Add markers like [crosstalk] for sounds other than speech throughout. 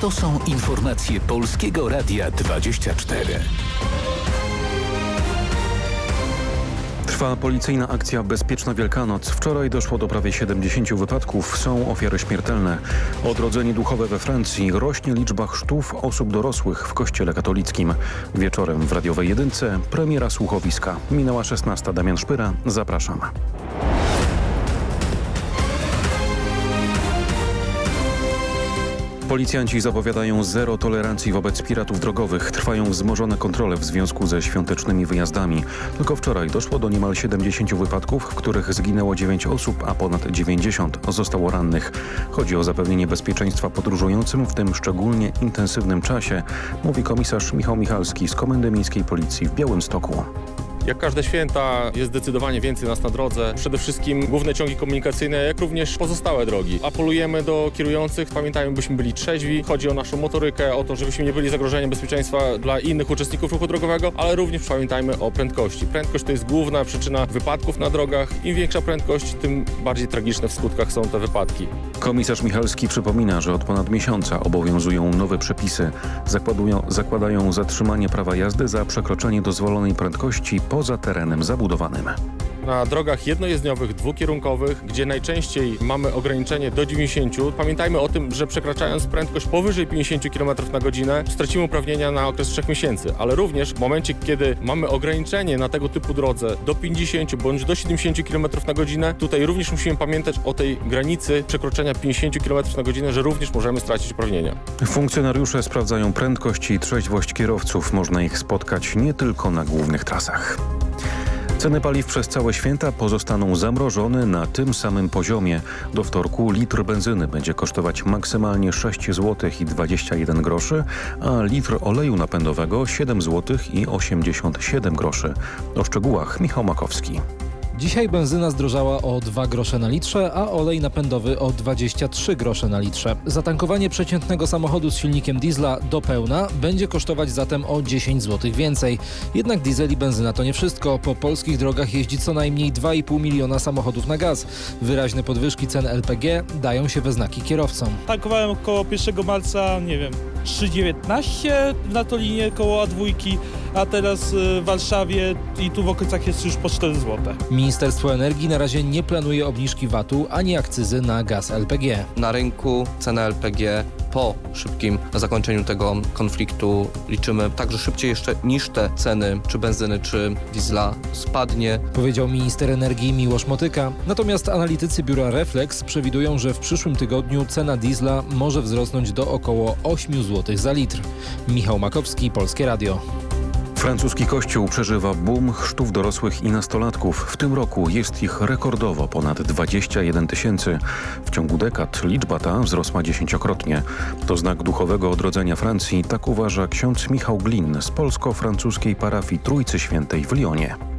To są informacje Polskiego Radia 24. Trwa policyjna akcja Bezpieczna Wielkanoc. Wczoraj doszło do prawie 70 wypadków. Są ofiary śmiertelne. Odrodzenie duchowe we Francji. Rośnie liczba chrztów osób dorosłych w kościele katolickim. Wieczorem w radiowej jedynce premiera słuchowiska. Minęła 16. Damian Szpyra. Zapraszam. Policjanci zapowiadają zero tolerancji wobec piratów drogowych. Trwają wzmożone kontrole w związku ze świątecznymi wyjazdami. Tylko wczoraj doszło do niemal 70 wypadków, w których zginęło 9 osób, a ponad 90 zostało rannych. Chodzi o zapewnienie bezpieczeństwa podróżującym w tym szczególnie intensywnym czasie, mówi komisarz Michał Michalski z Komendy Miejskiej Policji w Białymstoku. Jak każde święta jest zdecydowanie więcej nas na drodze. Przede wszystkim główne ciągi komunikacyjne, jak również pozostałe drogi. Apelujemy do kierujących, pamiętajmy, byśmy byli trzeźwi. Chodzi o naszą motorykę, o to, żebyśmy nie byli zagrożeniem bezpieczeństwa dla innych uczestników ruchu drogowego, ale również pamiętajmy o prędkości. Prędkość to jest główna przyczyna wypadków na drogach. Im większa prędkość, tym bardziej tragiczne w skutkach są te wypadki. Komisarz Michalski przypomina, że od ponad miesiąca obowiązują nowe przepisy. Zakładują, zakładają zatrzymanie prawa jazdy za przekroczenie dozwolonej prędkości poza terenem zabudowanym. Na drogach jednojezdniowych, dwukierunkowych, gdzie najczęściej mamy ograniczenie do 90, pamiętajmy o tym, że przekraczając prędkość powyżej 50 km na godzinę stracimy uprawnienia na okres 3 miesięcy, ale również w momencie, kiedy mamy ograniczenie na tego typu drodze do 50 bądź do 70 km na godzinę, tutaj również musimy pamiętać o tej granicy przekroczenia 50 km na godzinę, że również możemy stracić uprawnienia. Funkcjonariusze sprawdzają prędkość i trzeźwość kierowców. Można ich spotkać nie tylko na głównych trasach. Ceny paliw przez całe święta pozostaną zamrożone na tym samym poziomie. Do wtorku litr benzyny będzie kosztować maksymalnie 6 zł i 21 groszy, a litr oleju napędowego 7 zł i 87 groszy. O szczegółach Michał Makowski. Dzisiaj benzyna zdrożała o 2 grosze na litrze, a olej napędowy o 23 grosze na litrze. Zatankowanie przeciętnego samochodu z silnikiem diesla do pełna będzie kosztować zatem o 10 zł więcej. Jednak diesel i benzyna to nie wszystko. Po polskich drogach jeździ co najmniej 2,5 miliona samochodów na gaz. Wyraźne podwyżki cen LPG dają się we znaki kierowcom. Tankowałem około 1 marca, nie wiem, 3,19 na to linię koło A2, a teraz w Warszawie i tu w okolicach jest już po 4 zł. Ministerstwo Energii na razie nie planuje obniżki VAT-u ani akcyzy na gaz LPG. Na rynku cena LPG po szybkim zakończeniu tego konfliktu liczymy także szybciej jeszcze niż te ceny czy benzyny czy diesla spadnie. Powiedział minister energii Miłosz Motyka. Natomiast analitycy biura Reflex przewidują, że w przyszłym tygodniu cena diesla może wzrosnąć do około 8 zł za litr. Michał Makowski, Polskie Radio. Francuski kościół przeżywa boom chrztów dorosłych i nastolatków. W tym roku jest ich rekordowo ponad 21 tysięcy. W ciągu dekad liczba ta wzrosła dziesięciokrotnie. To znak duchowego odrodzenia Francji, tak uważa ksiądz Michał Glin z polsko-francuskiej parafii Trójcy Świętej w Lyonie.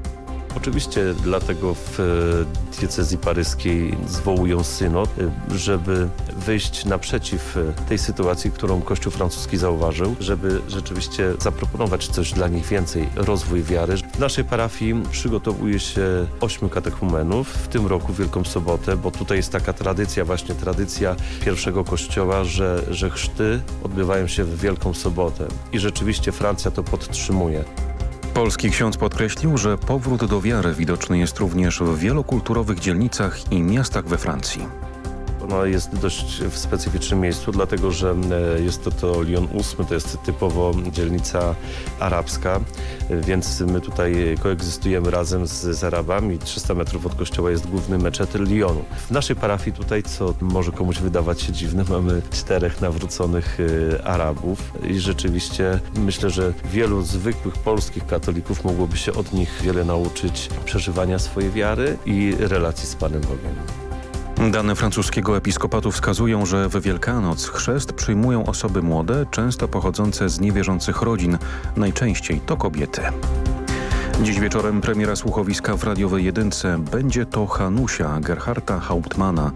Oczywiście dlatego w e, diecezji paryskiej zwołują synod, e, żeby wyjść naprzeciw e, tej sytuacji, którą Kościół francuski zauważył, żeby rzeczywiście zaproponować coś dla nich więcej, rozwój wiary. W naszej parafii przygotowuje się ośmiu katechumenów, w tym roku Wielką Sobotę, bo tutaj jest taka tradycja, właśnie tradycja pierwszego kościoła, że, że chrzty odbywają się w Wielką Sobotę i rzeczywiście Francja to podtrzymuje. Polski ksiądz podkreślił, że powrót do wiary widoczny jest również w wielokulturowych dzielnicach i miastach we Francji. Ona jest dość w specyficznym miejscu, dlatego że e, jest to, to Lyon 8, to jest typowo dzielnica arabska, więc my tutaj koegzystujemy razem z, z Arabami. 300 metrów od kościoła jest główny meczet Lyonu. W naszej parafii tutaj, co może komuś wydawać się dziwne, mamy czterech nawróconych e, Arabów i rzeczywiście myślę, że wielu zwykłych polskich katolików mogłoby się od nich wiele nauczyć przeżywania swojej wiary i relacji z Panem Bogiem. Dane francuskiego episkopatu wskazują, że w Wielkanoc chrzest przyjmują osoby młode, często pochodzące z niewierzących rodzin. Najczęściej to kobiety. Dziś wieczorem premiera słuchowiska w radiowej jedynce będzie to Hanusia Gerharta Hauptmana.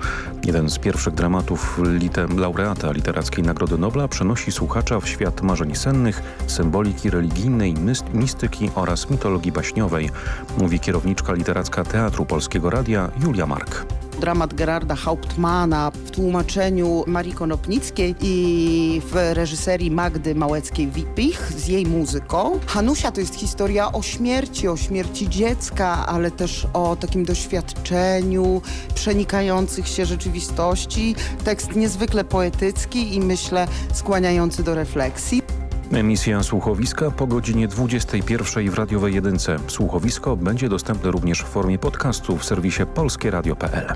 Jeden z pierwszych dramatów litem, laureata Literackiej Nagrody Nobla przenosi słuchacza w świat marzeń sennych, symboliki religijnej, mistyki oraz mitologii baśniowej, mówi kierowniczka literacka Teatru Polskiego Radia Julia Mark. Dramat Gerarda Hauptmana w tłumaczeniu Marii Konopnickiej i w reżyserii Magdy Małeckiej-Wipich z jej muzyką. Hanusia to jest historia o śmierci, o śmierci dziecka, ale też o takim doświadczeniu przenikających się rzeczywistości. Tekst niezwykle poetycki i myślę skłaniający do refleksji. Emisja Słuchowiska po godzinie 21 w radiowej jedynce. Słuchowisko będzie dostępne również w formie podcastu w serwisie polskieradio.pl.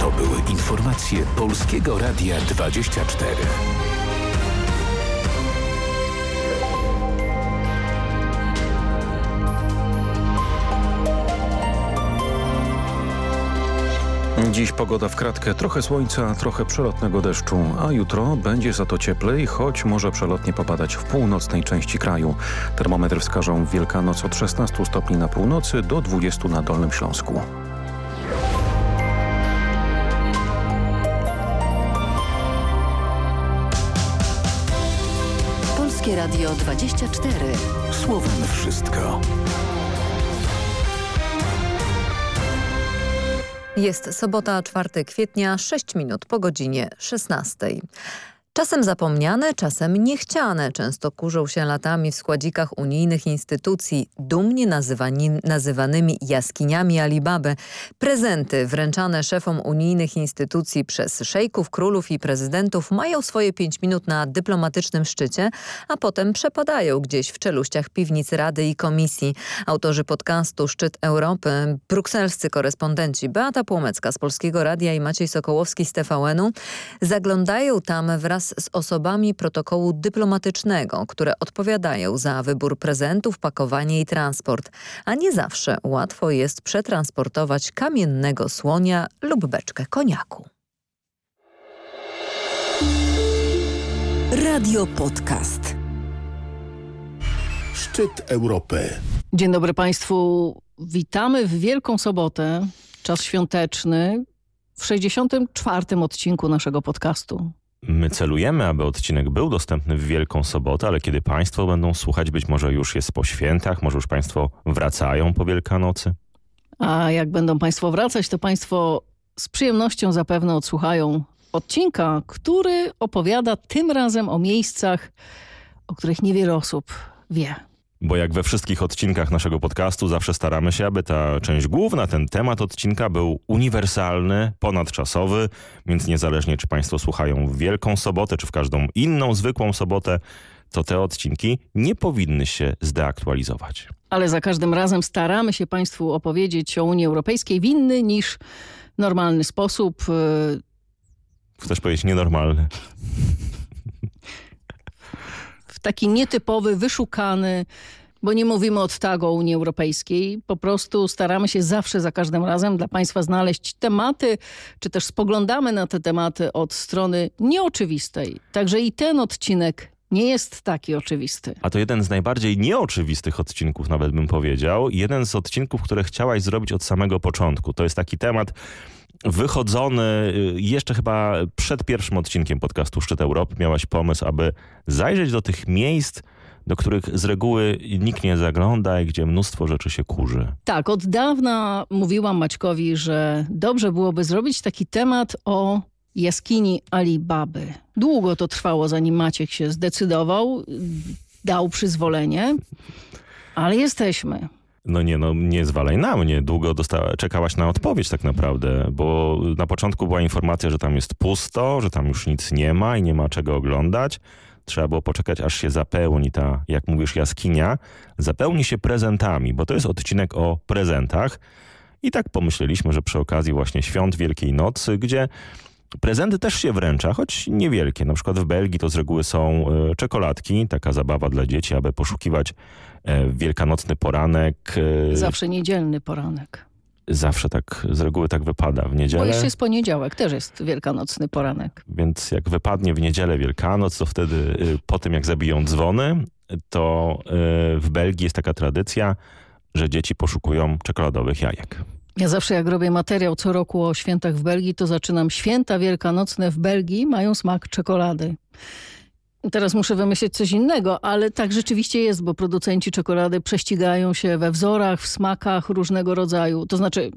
To były informacje Polskiego Radia 24. Dziś pogoda w kratkę, trochę słońca, trochę przelotnego deszczu, a jutro będzie za to cieplej, choć może przelotnie popadać w północnej części kraju. Termometry wskażą Wielkanoc od 16 stopni na północy do 20 na Dolnym Śląsku. Polskie Radio 24. Słowem wszystko. Jest sobota 4 kwietnia, 6 minut po godzinie 16. Czasem zapomniane, czasem niechciane, często kurzą się latami w składzikach unijnych instytucji, dumnie nazywani, nazywanymi jaskiniami Alibaby. Prezenty wręczane szefom unijnych instytucji przez szejków, królów i prezydentów mają swoje pięć minut na dyplomatycznym szczycie, a potem przepadają gdzieś w czeluściach piwnic Rady i Komisji. Autorzy podcastu Szczyt Europy, brukselscy korespondenci Beata Płomecka z Polskiego Radia i Maciej Sokołowski z TVN-u zaglądają tam wraz z osobami protokołu dyplomatycznego, które odpowiadają za wybór prezentów, pakowanie i transport. A nie zawsze łatwo jest przetransportować kamiennego słonia lub beczkę koniaku. Radio Podcast. Szczyt Europy. Dzień dobry Państwu. Witamy w Wielką Sobotę, czas świąteczny, w 64. odcinku naszego podcastu. My celujemy, aby odcinek był dostępny w Wielką Sobotę, ale kiedy Państwo będą słuchać, być może już jest po świętach, może już Państwo wracają po Wielkanocy. A jak będą Państwo wracać, to Państwo z przyjemnością zapewne odsłuchają odcinka, który opowiada tym razem o miejscach, o których niewiele osób wie. Bo jak we wszystkich odcinkach naszego podcastu zawsze staramy się, aby ta część główna, ten temat odcinka był uniwersalny, ponadczasowy, więc niezależnie czy Państwo słuchają w Wielką Sobotę, czy w każdą inną zwykłą sobotę, to te odcinki nie powinny się zdeaktualizować. Ale za każdym razem staramy się Państwu opowiedzieć o Unii Europejskiej w inny niż normalny sposób. Chcesz powiedzieć nienormalny? Taki nietypowy, wyszukany, bo nie mówimy od tak o Unii Europejskiej. Po prostu staramy się zawsze, za każdym razem dla Państwa znaleźć tematy, czy też spoglądamy na te tematy od strony nieoczywistej. Także i ten odcinek nie jest taki oczywisty. A to jeden z najbardziej nieoczywistych odcinków, nawet bym powiedział. Jeden z odcinków, które chciałaś zrobić od samego początku. To jest taki temat wychodzony jeszcze chyba przed pierwszym odcinkiem podcastu Szczyt Europy. Miałaś pomysł, aby zajrzeć do tych miejsc, do których z reguły nikt nie zagląda i gdzie mnóstwo rzeczy się kurzy. Tak, od dawna mówiłam Maćkowi, że dobrze byłoby zrobić taki temat o jaskini Alibaby. Długo to trwało, zanim Maciek się zdecydował, dał przyzwolenie, ale jesteśmy. No nie, no nie zwalaj na mnie. Długo dosta- czekałaś na odpowiedź tak naprawdę, bo na początku była informacja, że tam jest pusto, że tam już nic nie ma i nie ma czego oglądać. Trzeba było poczekać, aż się zapełni ta, jak mówisz, jaskinia. Zapełni się prezentami, bo to jest odcinek o prezentach. I tak pomyśleliśmy, że przy okazji właśnie świąt Wielkiej Nocy, gdzie Prezenty też się wręcza, choć niewielkie. Na przykład w Belgii to z reguły są czekoladki, taka zabawa dla dzieci, aby poszukiwać wielkanocny poranek. Zawsze niedzielny poranek. Zawsze tak, z reguły tak wypada w niedzielę. Bo jeszcze jest poniedziałek, też jest wielkanocny poranek. Więc jak wypadnie w niedzielę Wielkanoc, to wtedy po tym jak zabiją dzwony, to w Belgii jest taka tradycja, że dzieci poszukują czekoladowych jajek. Ja zawsze jak robię materiał co roku o świętach w Belgii, to zaczynam święta wielkanocne w Belgii mają smak czekolady. Teraz muszę wymyślić coś innego, ale tak rzeczywiście jest, bo producenci czekolady prześcigają się we wzorach, w smakach różnego rodzaju. To znaczy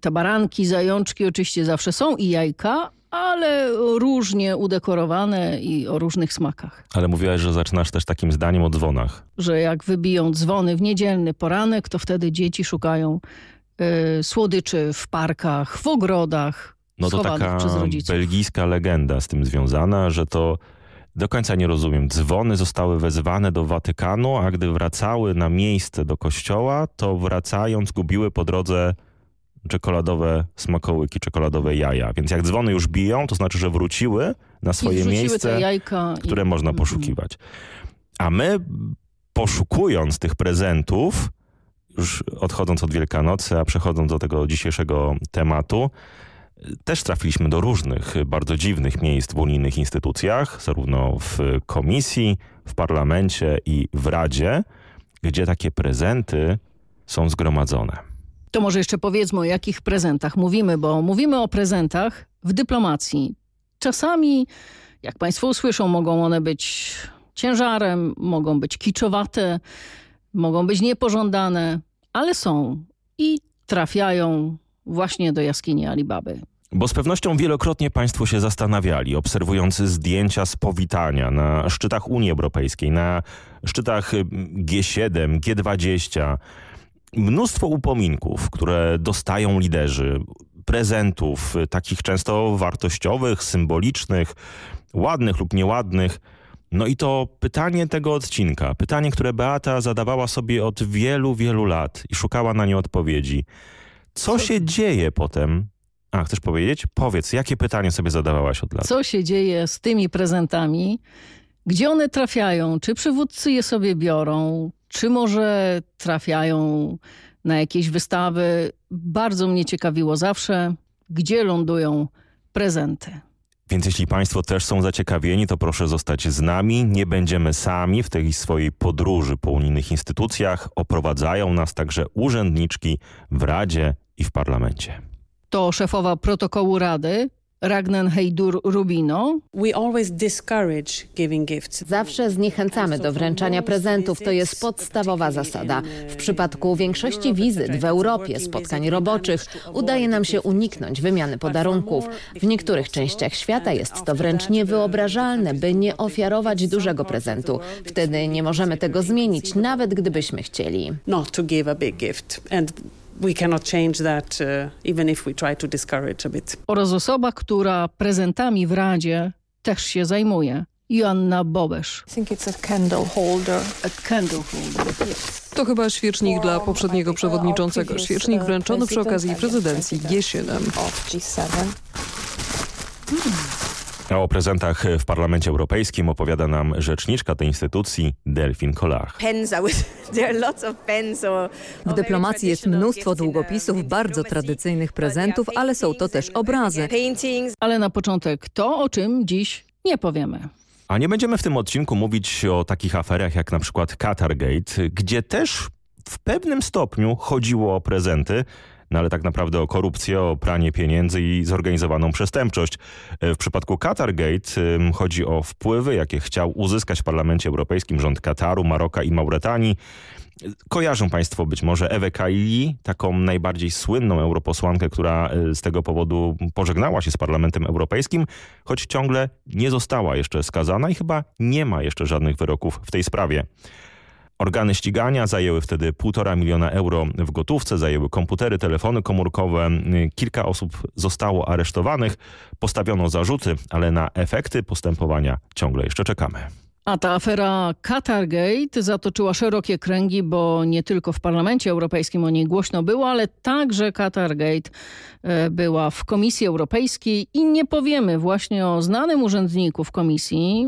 te baranki, zajączki oczywiście zawsze są i jajka, ale różnie udekorowane i o różnych smakach. Ale mówiłaś, że zaczynasz też takim zdaniem o dzwonach. Że jak wybiją dzwony w niedzielny poranek, to wtedy dzieci szukają y, słodyczy w parkach, w ogrodach, No to taka belgijska legenda z tym związana, że to do końca nie rozumiem. Dzwony zostały wezwane do Watykanu, a gdy wracały na miejsce do kościoła, to wracając gubiły po drodze czekoladowe smakołyki, czekoladowe jaja. Więc jak dzwony już biją, to znaczy, że wróciły na swoje miejsce, jajka które i... można Mhm. poszukiwać. A my poszukując tych prezentów, już odchodząc od Wielkanocy, a przechodząc do tego dzisiejszego tematu, też trafiliśmy do różnych bardzo dziwnych miejsc w unijnych instytucjach, zarówno w komisji, w parlamencie i w Radzie, gdzie takie prezenty są zgromadzone. To może jeszcze powiedzmy o jakich prezentach mówimy, bo mówimy o prezentach w dyplomacji. Czasami, jak Państwo usłyszą, mogą one być ciężarem, mogą być kiczowate, mogą być niepożądane, ale są i trafiają właśnie do jaskini Alibaby. Bo z pewnością wielokrotnie Państwo się zastanawiali, obserwując zdjęcia z powitania na szczytach Unii Europejskiej, na szczytach G7, G20. Mnóstwo upominków, które dostają liderzy, prezentów, takich często wartościowych, symbolicznych, ładnych lub nieładnych. No i to pytanie tego odcinka, pytanie, które Beata zadawała sobie od wielu, wielu lat i szukała na nie odpowiedzi. Co się dzieje potem, a, chcesz powiedzieć? Powiedz, jakie pytanie sobie zadawałaś od lat? Co się dzieje z tymi prezentami? Gdzie one trafiają? Czy przywódcy je sobie biorą? Czy może trafiają na jakieś wystawy? Bardzo mnie ciekawiło zawsze, gdzie lądują prezenty. Więc jeśli Państwo też są zaciekawieni, to proszę zostać z nami. Nie będziemy sami w tej swojej podróży po unijnych instytucjach. Oprowadzają nas także urzędniczki w Radzie i w Parlamencie. To szefowa protokołu Rady, Ragnen Heidur Rubino. Zawsze zniechęcamy do wręczania prezentów. To jest podstawowa zasada. W przypadku większości wizyt w Europie, spotkań roboczych, udaje nam się uniknąć wymiany podarunków. W niektórych częściach świata jest to wręcz niewyobrażalne, by nie ofiarować dużego prezentu. Wtedy nie możemy tego zmienić, nawet gdybyśmy chcieli. Not to give a big gift. And we cannot change that uh, even if we try to discourage a bit. Oraz osoba, która prezentami w Radzie też się zajmuje. Joanna Bobesz. To chyba świecznik dla poprzedniego przewodniczącego. Świecznik wręczono przy okazji prezydencji G7. A o prezentach w Parlamencie Europejskim opowiada nam rzeczniczka tej instytucji Delphine [laughs] Collard. W dyplomacji jest mnóstwo długopisów, bardzo tradycyjnych prezentów, ale są to też obrazy. Ale na początek to, o czym dziś nie powiemy. A nie będziemy w tym odcinku mówić o takich aferach jak na przykład Qatargate, gdzie też w pewnym stopniu chodziło o prezenty, no ale tak naprawdę o korupcję, o pranie pieniędzy i zorganizowaną przestępczość. W przypadku Qatargate chodzi o wpływy, jakie chciał uzyskać w Parlamencie Europejskim rząd Kataru, Maroka i Mauretanii. Kojarzą Państwo być może Ewę Kaili, taką najbardziej słynną europosłankę, która z tego powodu pożegnała się z Parlamentem Europejskim, choć ciągle nie została jeszcze skazana i chyba nie ma jeszcze żadnych wyroków w tej sprawie. Organy ścigania zajęły wtedy półtora miliona euro w gotówce, zajęły komputery, telefony komórkowe. Kilka osób zostało aresztowanych, postawiono zarzuty, ale na efekty postępowania ciągle jeszcze czekamy. A ta afera Qatargate zatoczyła szerokie kręgi, bo nie tylko w Parlamencie Europejskim o niej głośno było, ale także Qatargate była w Komisji Europejskiej i nie powiemy właśnie o znanym urzędniku w komisji,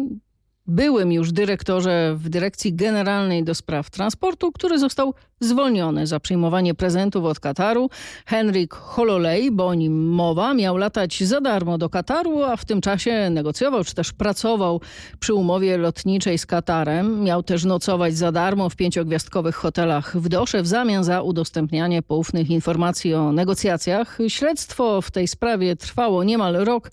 byłym już dyrektorze w Dyrekcji Generalnej do Spraw Transportu, który został zwolniony za przyjmowanie prezentów od Kataru. Henryk Hololej, bo o nim mowa, miał latać za darmo do Kataru, a w tym czasie negocjował czy też pracował przy umowie lotniczej z Katarem. Miał też nocować za darmo w pięciogwiazdkowych hotelach w Dosze w zamian za udostępnianie poufnych informacji o negocjacjach. Śledztwo w tej sprawie trwało niemal rok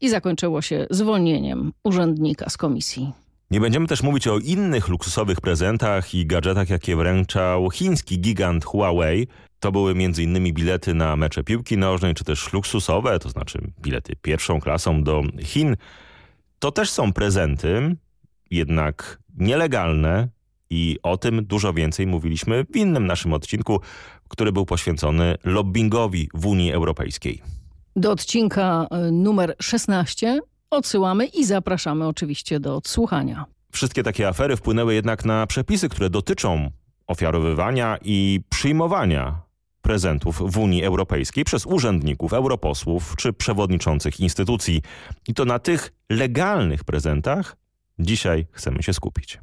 i zakończyło się zwolnieniem urzędnika z komisji. Nie będziemy też mówić o innych luksusowych prezentach i gadżetach, jakie wręczał chiński gigant Huawei. To były m.in. bilety na mecze piłki nożnej, czy też luksusowe, to znaczy bilety pierwszą klasą do Chin. To też są prezenty, jednak nielegalne i o tym dużo więcej mówiliśmy w innym naszym odcinku, który był poświęcony lobbyingowi w Unii Europejskiej. Do odcinka y, numer 16 odsyłamy i zapraszamy oczywiście do odsłuchania. Wszystkie takie afery wpłynęły jednak na przepisy, które dotyczą ofiarowywania i przyjmowania prezentów w Unii Europejskiej przez urzędników, europosłów czy przewodniczących instytucji. I to na tych legalnych prezentach dzisiaj chcemy się skupić.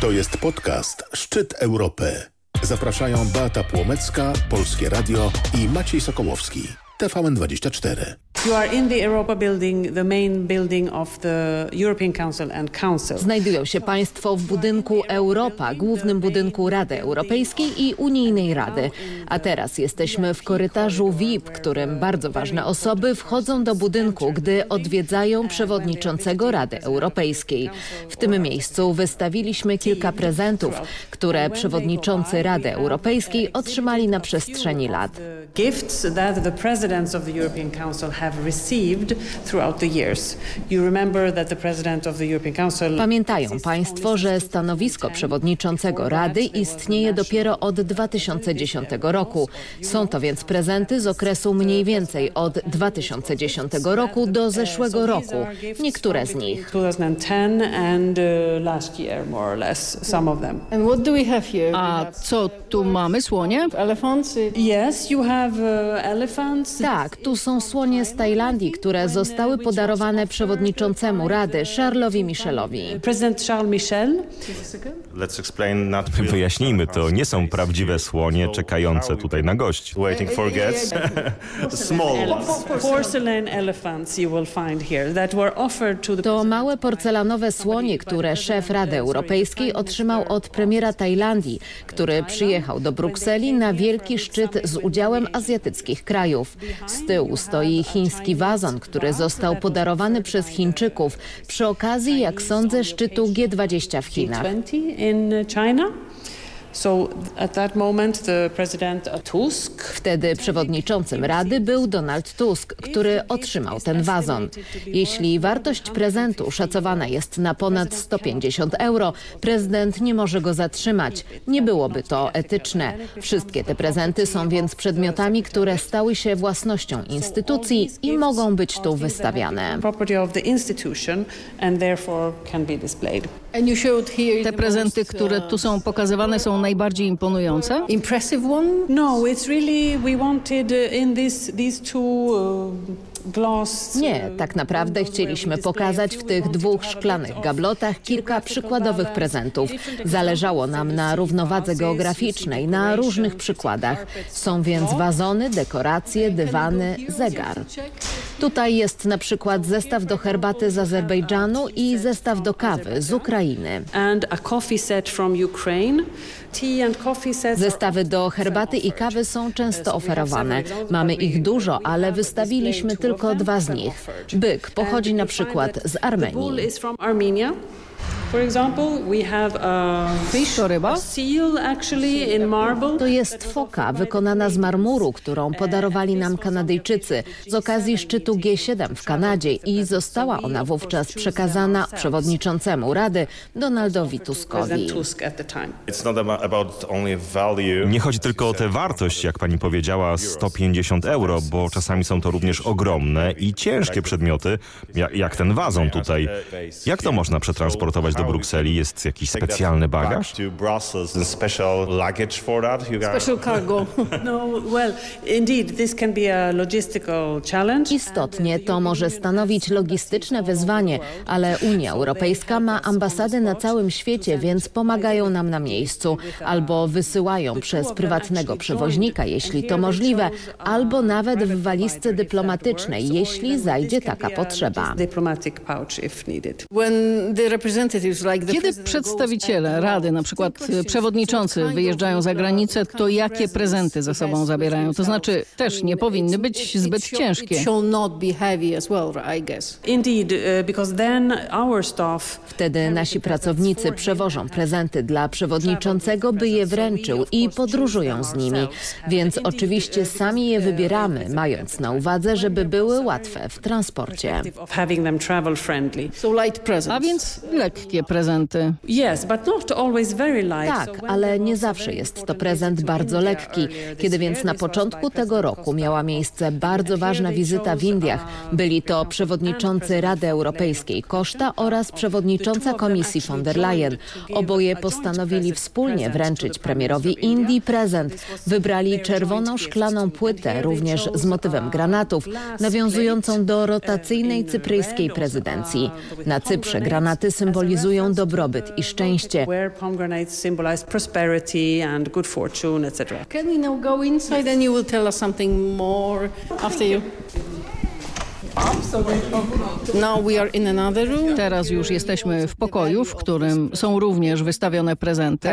To jest podcast Szczyt Europy. Zapraszają Beata Płomecka, Polskie Radio i Maciej Sokołowski. TVN24. You are in the Europa building, the main building of the European Council and Council. Znajdują się Państwo w budynku Europa, głównym budynku Rady Europejskiej i Unijnej Rady. A teraz jesteśmy w korytarzu VIP, którym bardzo ważne osoby wchodzą do budynku, gdy odwiedzają przewodniczącego Rady Europejskiej. W tym miejscu wystawiliśmy kilka prezentów, które przewodniczący Rady Europejskiej otrzymali na przestrzeni lat. Gifts that the presidents of the European Council have received throughout the years. You remember that the president of the European Council Pamiętają Państwo, że stanowisko przewodniczącego Rady istnieje dopiero od 2010 roku. Są to więc prezenty z okresu mniej więcej od 2010 roku do zeszłego roku. Niektóre z nich. 2010 and last year more or less some of them. And what do we have here? A co tu mamy? Słonie? Elephants? Yes, you have uh, elephants. Tak, tu są słonie z Tajlandii, które zostały podarowane przewodniczącemu Rady, Charlesowi Michelowi. Prezydent Charles Michel. Wyjaśnijmy, to nie są prawdziwe słonie czekające tutaj na gości. [laughs] Porcelain elephants you will find here that were offered to the To małe porcelanowe słonie, które szef Rady Europejskiej otrzymał od premiera Tajlandii, który przyjechał do Brukseli na wielki szczyt z udziałem azjatyckich krajów. Z tyłu stoi chiński wazon, który został podarowany przez Chińczyków przy okazji, jak sądzę, szczytu G20 w Chinach. Wtedy przewodniczącym Rady był Donald Tusk, który otrzymał ten wazon. Jeśli wartość prezentu szacowana jest na ponad 150 euro, prezydent nie może go zatrzymać. Nie byłoby to etyczne. Wszystkie te prezenty są więc przedmiotami, które stały się własnością instytucji i mogą być tu wystawiane. property of the institution and therefore can be displayed. Te prezenty, które tu są pokazywane są najbardziej imponujące? Impressive one? No, it's really we wanted uh, in this these two uh, glass Nie, tak naprawdę chcieliśmy pokazać w tych dwóch szklanych gablotach kilka przykładowych prezentów. Zależało nam na równowadze geograficznej, na różnych przykładach. Są więc wazony, dekoracje, dywany, zegar. Tutaj jest na przykład zestaw do herbaty z Azerbejdżanu i zestaw do kawy z Ukrainy. and a coffee set from Ukraine. Zestawy do herbaty i kawy są często oferowane. Mamy ich dużo, ale wystawiliśmy tylko dwa z nich. Byk pochodzi na przykład z Armenii. For example, we have a fish, To ryba? a seal actually in marble. To jest foka wykonana z marmuru, którą podarowali nam Kanadyjczycy z okazji szczytu G7 w Kanadzie i została ona wówczas przekazana przewodniczącemu Rady Donaldowi Tuskowi. Nie chodzi tylko o tę wartość, jak pani powiedziała, 150 euro, bo czasami są to również ogromne i ciężkie przedmioty, jak, jak ten wazon tutaj. Jak to można przetransportować do Brukseli? Jest jakiś specjalny bagaż? Special cargo. [laughs] No, well, indeed, this can be a logistical challenge. Istotnie to może stanowić logistyczne wyzwanie, ale Unia Europejska ma ambasady na całym świecie, więc pomagają nam na miejscu albo wysyłają przez prywatnego przewoźnika, jeśli to możliwe, albo nawet w walizce dyplomatycznej, jeśli zajdzie taka potrzeba. Diplomatic pouch if needed. When the representatives Kiedy przedstawiciele Rady, na przykład przewodniczący wyjeżdżają za granicę, to jakie prezenty ze sobą zabierają? To znaczy też nie powinny być zbyt ciężkie. Wtedy nasi pracownicy przewożą prezenty dla przewodniczącego, by je wręczył i podróżują z nimi. Więc oczywiście sami je wybieramy, mając na uwadze, żeby były łatwe w transporcie. A więc lekkie prezenty. Tak, ale nie zawsze jest to prezent bardzo lekki. Kiedy więc na początku tego roku miała miejsce bardzo ważna wizyta w Indiach, byli to przewodniczący Rady Europejskiej Koszta oraz przewodnicząca Komisji von der Leyen. Oboje postanowili wspólnie wręczyć premierowi Indii prezent. Wybrali czerwoną szklaną płytę, również z motywem granatów, nawiązującą do rotacyjnej cypryjskiej prezydencji. Na Cyprze granaty symbolizują dobrobyt i szczęście. Can we now go inside and you will tell us something more after you? Now we are in another room. Teraz już jesteśmy w pokoju, w którym są również wystawione prezenty.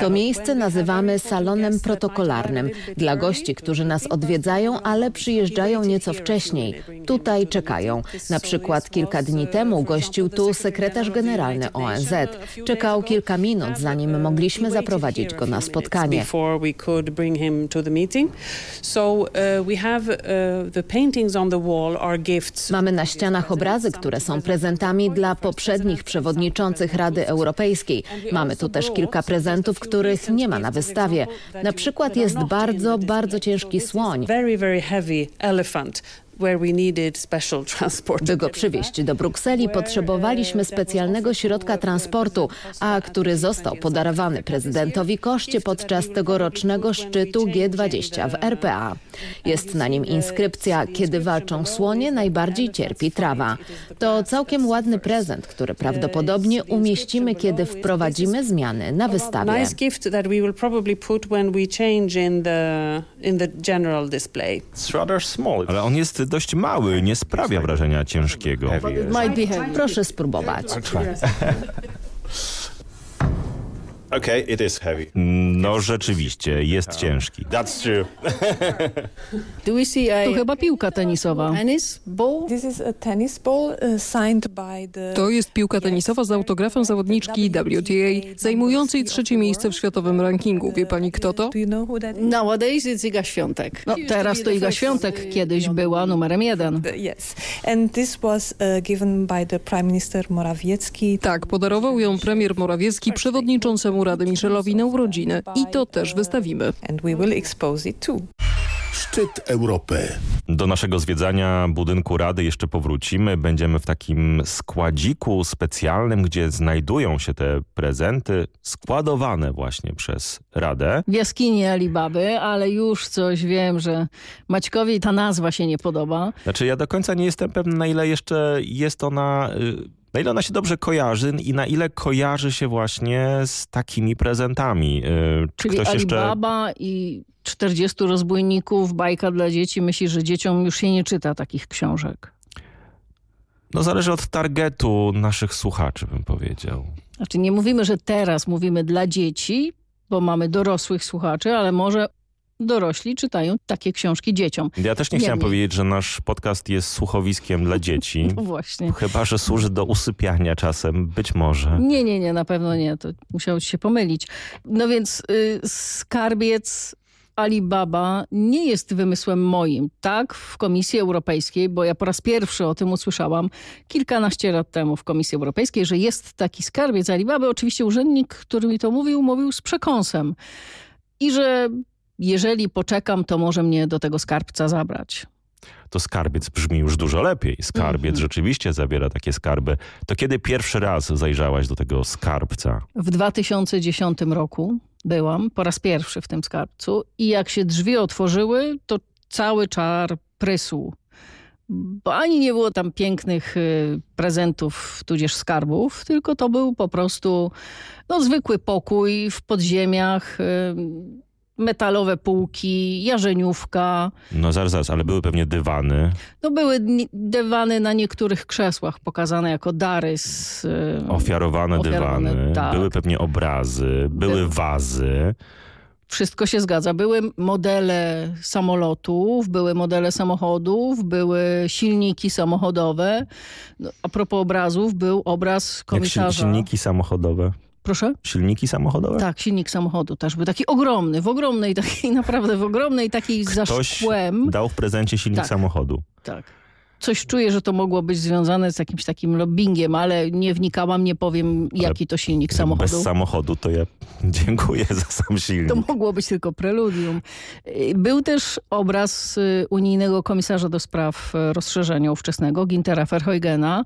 To miejsce nazywamy salonem protokolarnym dla gości, którzy nas odwiedzają, ale przyjeżdżają nieco wcześniej. Tutaj czekają. Na przykład kilka dni temu gościł tu sekretarz generalny ONZ. Czekał kilka minut, zanim mogliśmy zaprowadzić go na spotkanie. Mamy na ścianach obrazy, które są prezentami dla poprzednich przewodniczących Rady Europejskiej. Mamy tu też kilka prezentów, których nie ma na wystawie. Na przykład jest bardzo, bardzo ciężki słoń. [laughs] By go przywieźć do Brukseli potrzebowaliśmy specjalnego środka transportu, a który został podarowany prezydentowi Koszcie podczas tegorocznego szczytu G20 w RPA. Jest na nim inskrypcja Kiedy walczą słonie, najbardziej cierpi trawa. To całkiem ładny prezent, który prawdopodobnie umieścimy, kiedy wprowadzimy zmiany na wystawie. Ale on jest dość mały, nie sprawia wrażenia ciężkiego. Proszę spróbować. Okay, it is heavy. No rzeczywiście, jest ciężki. That's true. To chyba piłka tenisowa. To jest piłka tenisowa z autografem zawodniczki WTA, zajmującej trzecie miejsce w światowym rankingu. Wie pani kto to? Nowadays it's Iga Świątek. No, teraz to Iga Świątek, kiedyś była numerem jeden. Tak, podarował ją premier Morawiecki przewodniczącemu Rady Michelowi na urodziny. I to też wystawimy. Szczyt Europy. Do naszego zwiedzania budynku Rady jeszcze powrócimy. Będziemy w takim składziku specjalnym, gdzie znajdują się te prezenty składowane właśnie przez Radę. W jaskini Alibaby, ale już coś wiem, że Maćkowi ta nazwa się nie podoba. Znaczy ja do końca nie jestem pewny, na ile jeszcze jest ona... Y na ile ona się dobrze kojarzy i na ile kojarzy się właśnie z takimi prezentami. Czy Czyli ktoś Alibaba jeszcze... i 40 rozbójników, bajka dla dzieci. Myśli, że dzieciom już się nie czyta takich książek. No zależy od targetu naszych słuchaczy, bym powiedział. Znaczy nie mówimy, że teraz mówimy dla dzieci, bo mamy dorosłych słuchaczy, ale może dorośli czytają takie książki dzieciom. Ja też nie, nie chciałem nie. powiedzieć, że nasz podcast jest słuchowiskiem dla dzieci. [laughs] No właśnie. Chyba, że służy do usypiania czasem. Być może. Nie, nie, nie, na pewno nie. To musiało się pomylić. No więc y, skarbiec Alibaba nie jest wymysłem moim. Tak, w Komisji Europejskiej, bo ja po raz pierwszy o tym usłyszałam kilkanaście lat temu w Komisji Europejskiej, że jest taki skarbiec Alibaba. Oczywiście urzędnik, który mi to mówił, mówił z przekąsem. I że jeżeli poczekam, to może mnie do tego skarbca zabrać. To skarbiec brzmi już dużo lepiej. Skarbiec mhm. rzeczywiście zawiera takie skarby. To kiedy pierwszy raz zajrzałaś do tego skarbca? W 2010 roku byłam po raz pierwszy w tym skarbcu i jak się drzwi otworzyły, to cały czar prysł. Bo ani nie było tam pięknych y, prezentów, tudzież skarbów, tylko to był po prostu no, zwykły pokój w podziemiach, metalowe półki, jarzeniówka. No zaraz, zaraz, ale były pewnie dywany. No były dywany na niektórych krzesłach pokazane jako dary z... Ofiarowane, ofiarowane dywany, tak. były pewnie obrazy, były By... wazy. Wszystko się zgadza. Były modele samolotów, były modele samochodów, były silniki samochodowe. No, a propos obrazów, był obraz komisarza. Jak silniki samochodowe? Proszę? Silniki samochodowe? Tak, silnik samochodu też był taki ogromny, w ogromnej takiej, [laughs] naprawdę w ogromnej takiej Ktoś za szkłem. dał w prezencie silnik tak, samochodu. Tak. Coś czuję, że to mogło być związane z jakimś takim lobbyingiem, ale nie wnikałam, nie powiem jaki to silnik samochodu. Bez samochodu to ja [laughs] dziękuję za sam silnik. To mogło być tylko preludium. Był też obraz y, unijnego komisarza do spraw y, rozszerzenia ówczesnego, Gintera Verheugena,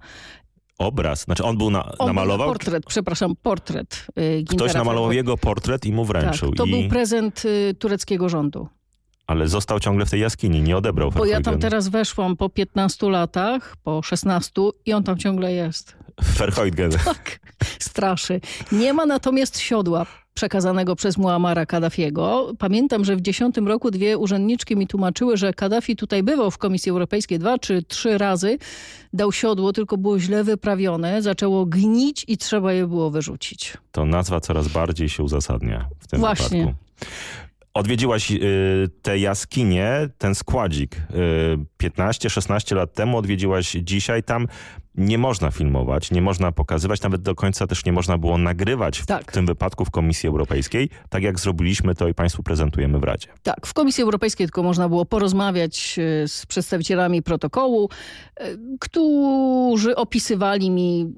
obraz, znaczy on był na, on namalował? Był portret, przepraszam, portret. Yy, Ktoś namalował jego portret i mu wręczył. Tak, to I... był prezent y, tureckiego rządu. Ale został ciągle w tej jaskini, nie odebrał Bo ja tam teraz weszłam po 15 latach, po 16 i on tam ciągle jest. [laughs] Verheugen. Tak, straszy. Nie ma natomiast siodła przekazanego przez Muamara Kaddafiego. Pamiętam, że w 10 roku dwie urzędniczki mi tłumaczyły, że Kaddafi tutaj bywał w Komisji Europejskiej dwa czy trzy razy. Dał siodło, tylko było źle wyprawione, zaczęło gnić i trzeba je było wyrzucić. To nazwa coraz bardziej się uzasadnia w tym Właśnie. wypadku. Odwiedziłaś y, te jaskinie, ten składzik y, 15-16 lat temu, odwiedziłaś dzisiaj. Tam nie można filmować, nie można pokazywać, nawet do końca też nie można było nagrywać w, tak. tym wypadku w Komisji Europejskiej, tak jak zrobiliśmy to i Państwu prezentujemy w Radzie. Tak, w Komisji Europejskiej tylko można było porozmawiać y, z przedstawicielami protokołu, y, którzy opisywali mi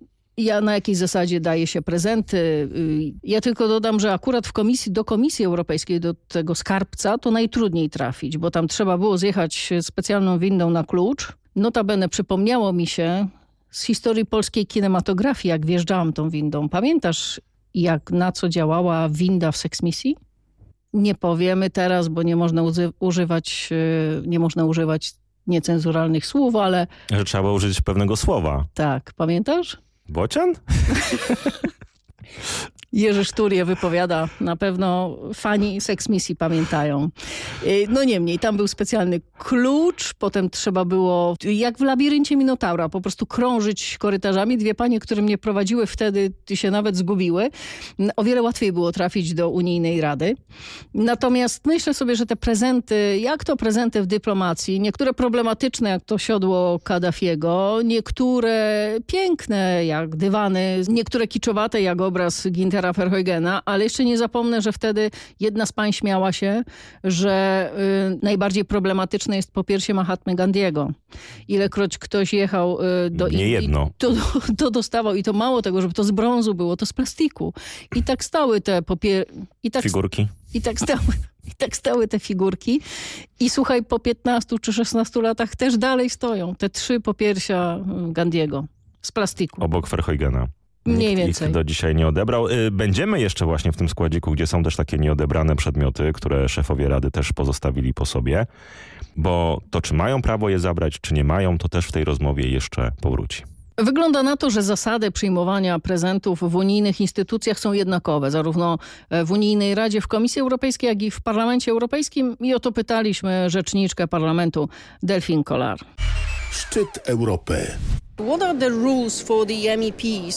ja na jakiej zasadzie daje się prezenty. Y, ja tylko dodam, że akurat w komisji, do Komisji Europejskiej, do tego skarbca, to najtrudniej trafić, bo tam trzeba było zjechać specjalną windą na klucz. Notabene przypomniało mi się z historii polskiej kinematografii, jak wjeżdżałam tą windą. Pamiętasz, jak na co działała winda w Sex Misji? Nie powiemy teraz, bo nie można używać, y, nie można używać niecenzuralnych słów, ale... Że trzeba użyć pewnego słowa. Tak, pamiętasz? Bocian? [laughs] [laughs] Jerzy Szturie wypowiada, na pewno fani Sex Misji pamiętają. Y, no niemniej, tam był specjalny klucz, potem trzeba było, jak w labiryncie Minotaura, po prostu krążyć korytarzami. Dwie panie, które mnie prowadziły wtedy, się nawet zgubiły. O wiele łatwiej było trafić do Unijnej Rady. Natomiast myślę sobie, że te prezenty, jak to prezenty w dyplomacji, niektóre problematyczne, jak to siodło Kaddafiego, niektóre piękne, jak dywany, niektóre kiczowate, jak obraz Gintera Gintera Verheugena, ale jeszcze nie zapomnę, że wtedy jedna z pań śmiała się, że y, najbardziej problematyczne jest popiersie Mahatmy Gandiego. Ilekroć ktoś jechał y, do nie jedno. To, to dostawał i to mało tego, żeby to z brązu było, to z plastiku. I tak stały te popier... I tak, Figurki. I tak stały... [laughs] I tak stały te figurki. I słuchaj, po 15 czy 16 latach też dalej stoją te trzy popiersia y, Gandiego z plastiku. Obok Verheugena. Mniej więcej. Ich do dzisiaj nie odebrał. Y, będziemy jeszcze właśnie w tym składziku, gdzie są też takie nieodebrane przedmioty, które szefowie Rady też pozostawili po sobie. Bo to, czy mają prawo je zabrać, czy nie mają, to też w tej rozmowie jeszcze powróci. Wygląda na to, że zasady przyjmowania prezentów w unijnych instytucjach są jednakowe, zarówno w Unijnej Radzie, w Komisji Europejskiej, jak i w Parlamencie Europejskim. I o to pytaliśmy rzeczniczkę parlamentu Delphine Kolar. Szczyt Europy.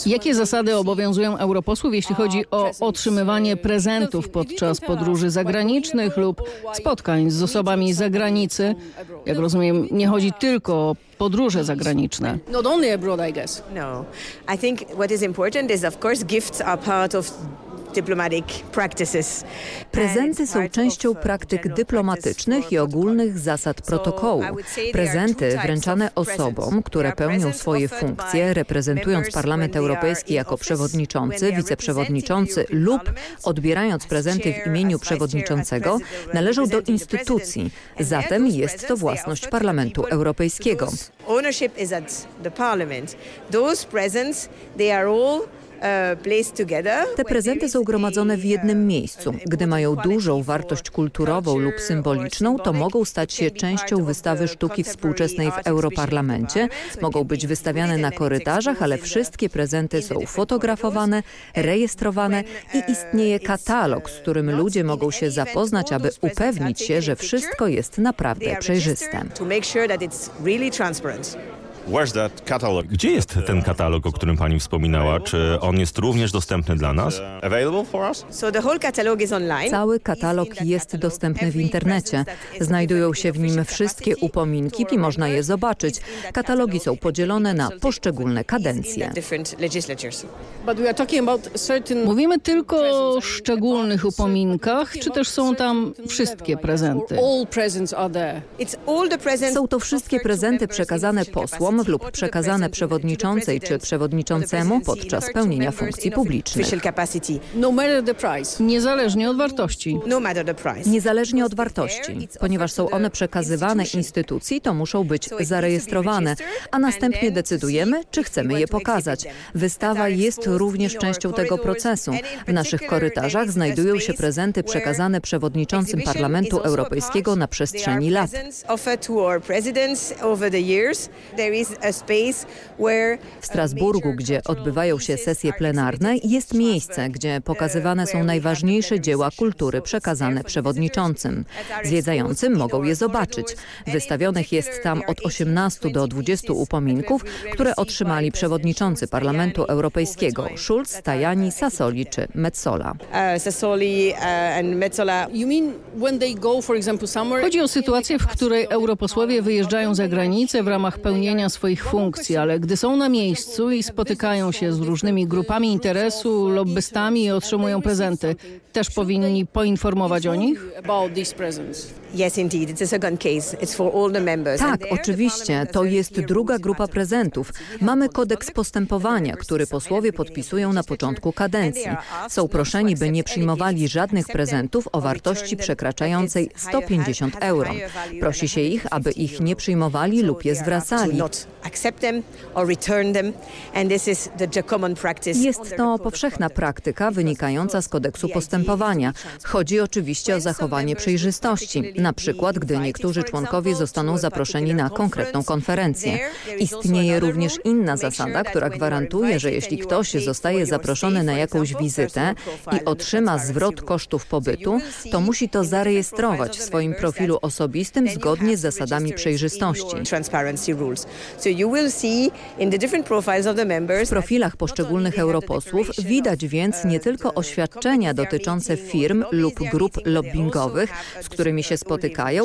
Jakie zasady obowiązują europosłów, jeśli chodzi o otrzymywanie prezentów podczas podróży zagranicznych lub spotkań z osobami z zagranicy? Jak rozumiem, nie chodzi tylko o podróże zagraniczne. Not only abroad, I guess. No. I think what is important is of course gifts are part of Prezenty są częścią praktyk dyplomatycznych i ogólnych zasad protokołu. Prezenty wręczane osobom, które pełnią swoje funkcje, reprezentując Parlament Europejski jako przewodniczący, wiceprzewodniczący lub odbierając prezenty w imieniu przewodniczącego, należą do instytucji. Zatem jest to własność Parlamentu Europejskiego. Ownership is at the Parliament. Those presents, they are all Te prezenty są gromadzone w jednym miejscu. Gdy mają dużą wartość kulturową lub symboliczną, to mogą stać się częścią wystawy sztuki współczesnej w Europarlamencie, mogą być wystawiane na korytarzach, ale wszystkie prezenty są fotografowane, rejestrowane i istnieje katalog, z którym ludzie mogą się zapoznać, aby upewnić się, że wszystko jest naprawdę przejrzyste. Gdzie jest ten katalog, o którym pani wspominała? Czy on jest również dostępny dla nas? Cały katalog jest dostępny w internecie. Znajdują się w nim wszystkie upominki i można je zobaczyć. Katalogi są podzielone na poszczególne kadencje. Mówimy tylko o szczególnych upominkach, czy też są tam wszystkie prezenty? Są to wszystkie prezenty przekazane posłom lub przekazane przewodniczącej czy przewodniczącemu podczas pełnienia funkcji publicznych. Niezależnie od wartości. Niezależnie od wartości. Ponieważ są one przekazywane instytucji, to muszą być zarejestrowane, a następnie decydujemy, czy chcemy je pokazać. Wystawa jest również częścią tego procesu. W naszych korytarzach znajdują się prezenty przekazane przewodniczącym Parlamentu Europejskiego na przestrzeni lat. W Strasburgu, gdzie odbywają się sesje plenarne, jest miejsce, gdzie pokazywane są najważniejsze dzieła kultury przekazane przewodniczącym. Zwiedzający mogą je zobaczyć. Wystawionych jest tam od 18 do 20 upominków, które otrzymali przewodniczący Parlamentu Europejskiego Schulz, Tajani, Sassoli czy Metzola. Chodzi o sytuację, w której europosłowie wyjeżdżają za granicę w ramach pełnienia swoich funkcji, ale gdy są na miejscu i spotykają się z różnymi grupami interesu, lobbystami i otrzymują prezenty, też powinni poinformować o nich? Tak, oczywiście. To jest druga grupa prezentów. Mamy kodeks postępowania, który posłowie podpisują na początku kadencji. Są proszeni, by nie przyjmowali żadnych prezentów o wartości przekraczającej 150 euro. Prosi się ich, aby ich nie przyjmowali lub je zwracali. Jest to powszechna praktyka wynikająca z kodeksu postępowania. Chodzi oczywiście o zachowanie przejrzystości, na przykład gdy niektórzy członkowie zostaną zaproszeni na konkretną konferencję. Istnieje również inna zasada, która gwarantuje, że jeśli ktoś zostaje zaproszony na jakąś wizytę i otrzyma zwrot kosztów pobytu, to musi to zarejestrować w swoim profilu osobistym zgodnie z zasadami przejrzystości. W profilach poszczególnych europosłów widać więc nie tylko oświadczenia dotyczące firm lub grup lobbyingowych, z którymi się spotykają,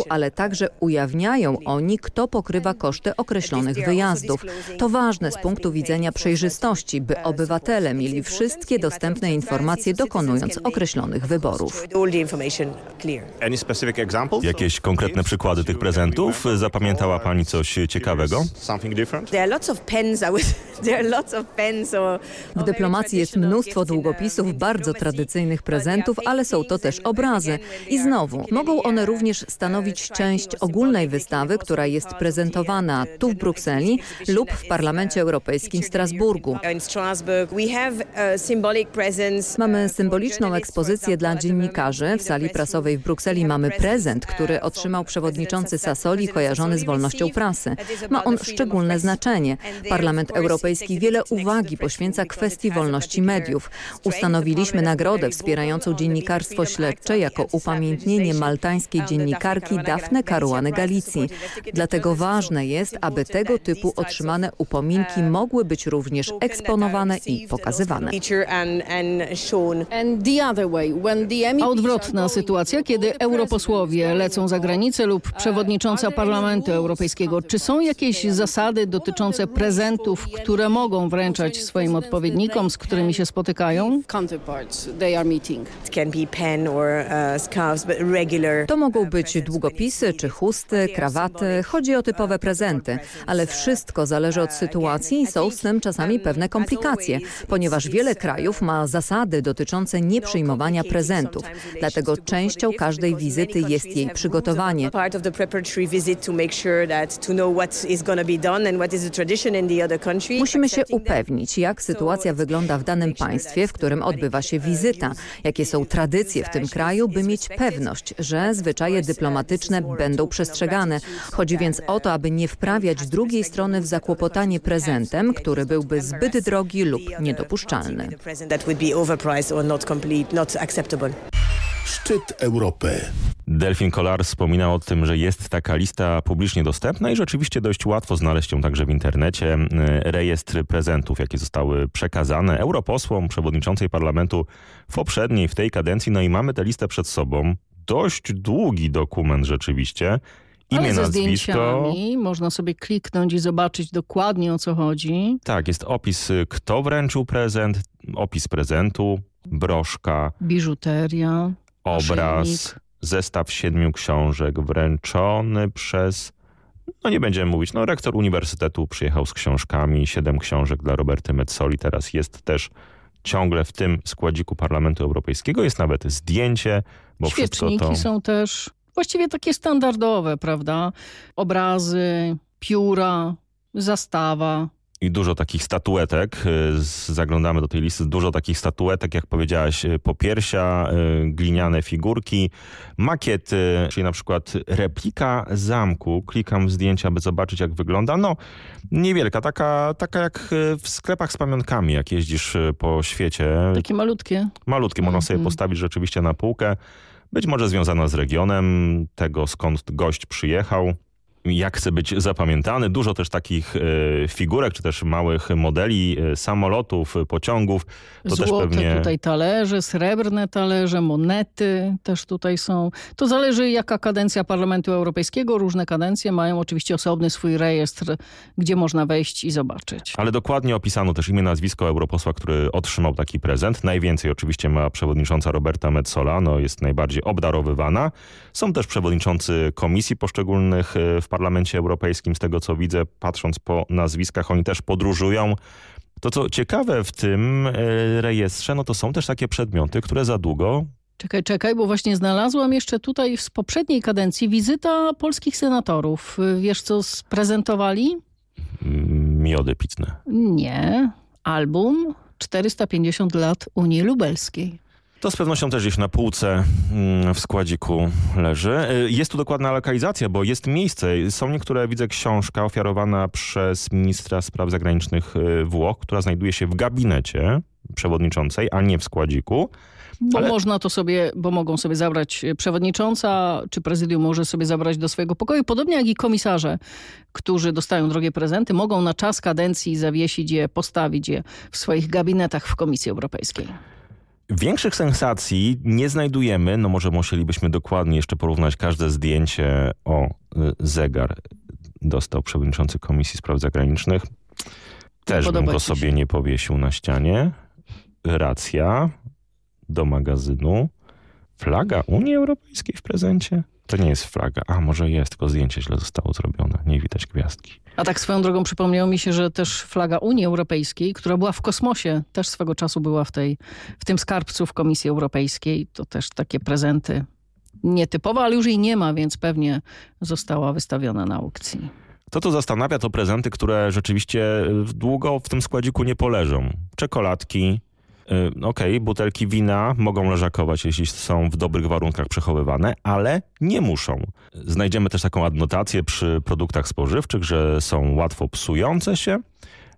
ale także ujawniają oni, kto pokrywa koszty określonych wyjazdów. To ważne z punktu widzenia przejrzystości, by obywatele mieli wszystkie dostępne informacje dokonując określonych wyborów. Jakieś konkretne przykłady tych prezentów? Zapamiętała Pani coś ciekawego? [laughs] W dyplomacji jest mnóstwo długopisów, bardzo tradycyjnych prezentów, ale są to też obrazy. I znowu, mogą one również stanowić część ogólnej wystawy, która jest prezentowana tu w Brukseli lub w Parlamencie Europejskim w Strasburgu. Mamy symboliczną ekspozycję dla dziennikarzy. W sali prasowej w Brukseli mamy prezent, który otrzymał przewodniczący Sassoli kojarzony z wolnością prasy. Ma on szczególne znaczenie. Parlament Europejski wiele uwagi poświęca kwestii wolności mediów. Ustanowiliśmy nagrodę wspierającą dziennikarstwo śledcze jako upamiętnienie maltańskiej dziennikarki Dafne Caruany Galicji. Dlatego ważne jest, aby tego typu otrzymane upominki mogły być również eksponowane i pokazywane. A odwrotna sytuacja, kiedy europosłowie lecą za granicę lub przewodnicząca Parlamentu Europejskiego. Czy są jakieś zasady dotyczące prezentów, które mogą wręczać swoim odpowiednikom, z którymi się spotykają? To mogą być długopisy czy chusty, krawaty. Chodzi o typowe prezenty, ale wszystko zależy od sytuacji i są z tym czasami pewne komplikacje, ponieważ wiele krajów ma zasady dotyczące nieprzyjmowania prezentów. Dlatego częścią każdej wizyty jest jej przygotowanie. Musimy się upewnić, jak sytuacja wygląda w danym państwie, w którym odbywa się wizyta, jakie są tradycje w tym kraju, by mieć pewność, że zwyczaje dyplomatyczne będą przestrzegane. Chodzi więc o to, aby nie wprawiać drugiej strony w zakłopotanie prezentem, który byłby zbyt drogi lub niedopuszczalny. Szczyt Europy. Delfin Kolar wspomina o tym, że jest taka lista publicznie dostępna i rzeczywiście dość łatwo znaleźć ją także w internecie. Rejestr prezentów, jakie zostały przekazane europosłom, przewodniczącej parlamentu w poprzedniej, w tej kadencji. No i mamy tę listę przed sobą. Dość długi dokument rzeczywiście. Imię, Ale ze nazwisko. zdjęciami można sobie kliknąć i zobaczyć dokładnie o co chodzi. Tak, jest opis, kto wręczył prezent, opis prezentu, broszka, Biżuteria, obraz, naszyjnik. zestaw siedmiu książek wręczony przez, no nie będziemy mówić, no rektor uniwersytetu przyjechał z książkami, siedem książek dla Roberty Metzoli, teraz jest też ciągle w tym składziku Parlamentu Europejskiego, jest nawet zdjęcie, bo wszystko Świeczniki to... są też właściwie takie standardowe, prawda? Obrazy, pióra, zastawa. I dużo takich statuetek. y, Zaglądamy do tej listy. Dużo takich statuetek, jak powiedziałaś, y, popiersia, y, gliniane figurki, makiety, czyli na przykład replika zamku. Klikam w zdjęcia, by zobaczyć, jak wygląda. No, niewielka, taka, taka jak w sklepach z pamiątkami, jak jeździsz po świecie. Takie malutkie. Malutkie, można sobie Mhm. postawić rzeczywiście na półkę. Być może związana z regionem, tego skąd gość przyjechał. Jak chce być zapamiętany. Dużo też takich e, figurek, czy też małych modeli e, samolotów, pociągów. To też Złote pewnie... tutaj talerze, srebrne talerze, monety też tutaj są. To zależy jaka kadencja Parlamentu Europejskiego. Różne kadencje mają oczywiście osobny swój rejestr, gdzie można wejść i zobaczyć. Ale dokładnie opisano też imię, nazwisko europosła, który otrzymał taki prezent. Najwięcej oczywiście ma przewodnicząca Roberta Metsola, no jest najbardziej obdarowywana. Są też przewodniczący komisji poszczególnych e, w Parlamencie Europejskim. Z tego co widzę, patrząc po nazwiskach, oni też podróżują. To co ciekawe w tym e, rejestrze, no to są też takie przedmioty, które za długo Czekaj, czekaj, bo właśnie znalazłam jeszcze tutaj z poprzedniej kadencji wizyta polskich senatorów. Wiesz co sprezentowali? mm, miody pitne. Nie. Album 450 lat Unii Lubelskiej. To z pewnością też gdzieś na półce mm, w składziku leży. Y, Jest tu dokładna lokalizacja, bo jest miejsce. Są niektóre, widzę, książka ofiarowana przez ministra spraw zagranicznych y, Włoch, która znajduje się w gabinecie przewodniczącej, a nie w składziku. Bo Ale- można to sobie, bo mogą sobie zabrać e, przewodnicząca, czy prezydium może sobie zabrać do swojego pokoju. Podobnie jak i komisarze, którzy dostają drogie prezenty, mogą na czas kadencji zawiesić je, postawić je w swoich gabinetach w Komisji Europejskiej. Większych sensacji nie znajdujemy, no może musielibyśmy dokładnie jeszcze porównać każde zdjęcie. O, y, zegar dostał przewodniczący Komisji Spraw Zagranicznych. Też bym go się. sobie nie powiesił na ścianie. Racja do magazynu. Flaga Unii Europejskiej w prezencie? To nie jest flaga. A, może jest, tylko zdjęcie źle zostało zrobione. Nie widać gwiazdki. A tak swoją drogą przypomniało mi się, że też flaga Unii Europejskiej, która była w kosmosie, też swego czasu była w, tej, w tym skarbcu w Komisji Europejskiej. To też takie prezenty nietypowe, ale już jej nie ma, więc pewnie została wystawiona na aukcji. To, co zastanawia, to prezenty, które rzeczywiście y, długo w tym składziku nie poleżą. Czekoladki, y, okej, butelki wina mogą leżakować, jeśli są w dobrych warunkach przechowywane, ale nie muszą. Znajdziemy też taką adnotację przy produktach spożywczych, że są łatwo psujące się,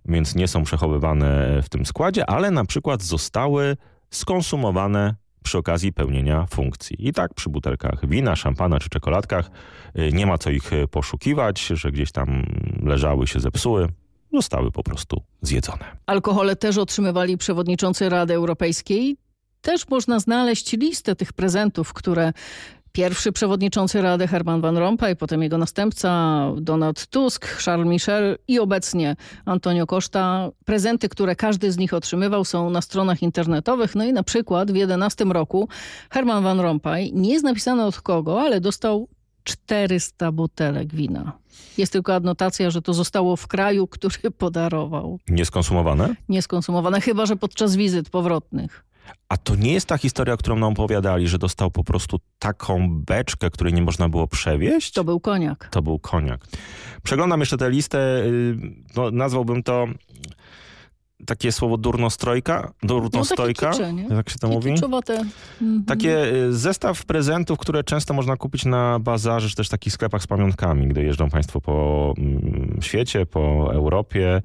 więc nie są przechowywane w tym składzie, ale na przykład zostały skonsumowane przy okazji pełnienia funkcji. I tak przy butelkach wina, szampana czy czekoladkach y, nie ma co ich poszukiwać, że gdzieś tam leżały się zepsuły. Zostały po prostu zjedzone. Alkohole też otrzymywali przewodniczący Rady Europejskiej. Też można znaleźć listę tych prezentów, które pierwszy przewodniczący Rady Herman Van Rompuy, potem jego następca Donald Tusk, Charles Michel i obecnie Antonio Costa. Prezenty, które każdy z nich otrzymywał są na stronach internetowych. No i na przykład w 11 roku Herman Van Rompuy, nie jest napisane od kogo, ale dostał 400 butelek wina. Jest tylko adnotacja, że to zostało w kraju, który [laughs] podarował. Nieskonsumowane? Nieskonsumowane, chyba że podczas wizyt powrotnych. A to nie jest ta historia, którą nam opowiadali, że dostał po prostu taką beczkę, której nie można było przewieźć? To był koniak. To był koniak. Przeglądam jeszcze tę listę, y, no, nazwałbym to takie słowo durnostrojka, durnostojka, no, kicze, jak się to takie mówi? Mhm. Takie y, zestaw prezentów, które często można kupić na bazarze, czy też takich sklepach z pamiątkami, gdy jeżdżą państwo po mm, świecie, po Europie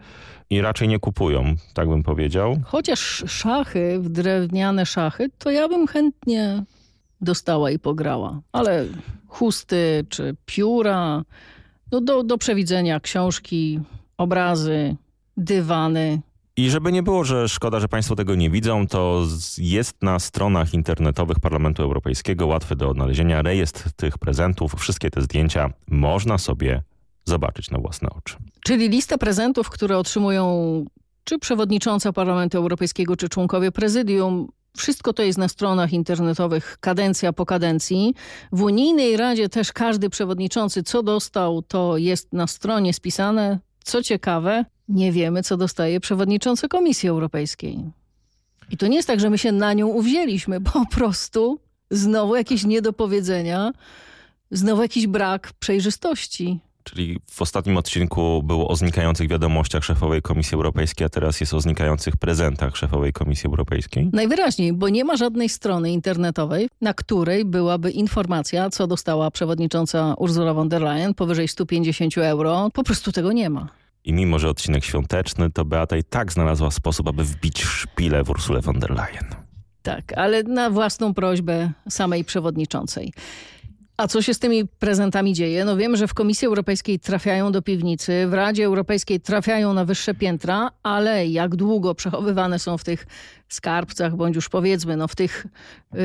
i raczej nie kupują, tak bym powiedział. Chociaż szachy, w drewniane szachy, to ja bym chętnie dostała i pograła. Ale chusty czy pióra, no do, do przewidzenia książki, obrazy, dywany. I żeby nie było, że szkoda, że Państwo tego nie widzą, to jest na stronach internetowych Parlamentu Europejskiego łatwy do odnalezienia rejestr tych prezentów. Wszystkie te zdjęcia można sobie zobaczyć na własne oczy. Czyli lista prezentów, które otrzymują czy przewodnicząca Parlamentu Europejskiego, czy członkowie prezydium. Wszystko to jest na stronach internetowych kadencja po kadencji. W Unijnej Radzie też każdy przewodniczący, co dostał, to jest na stronie spisane. Co ciekawe, nie wiemy, co dostaje przewodniczący Komisji Europejskiej. I to nie jest tak, że my się na nią uwzięliśmy. Po prostu znowu jakieś niedopowiedzenia, znowu jakiś brak przejrzystości. Czyli w ostatnim odcinku było o znikających wiadomościach szefowej Komisji Europejskiej, a teraz jest o znikających prezentach szefowej Komisji Europejskiej? Najwyraźniej, bo nie ma żadnej strony internetowej, na której byłaby informacja, co dostała przewodnicząca Ursula von der Leyen powyżej 150 euro. Po prostu tego nie ma. I mimo, że odcinek świąteczny, to Beata i tak znalazła sposób, aby wbić szpilę w Ursulę von der Leyen. Tak, ale na własną prośbę samej przewodniczącej. A co się z tymi prezentami dzieje? No wiem, że w Komisji Europejskiej trafiają do piwnicy, w Radzie Europejskiej trafiają na wyższe piętra, ale jak długo przechowywane są w tych skarbcach, bądź już powiedzmy, no w tych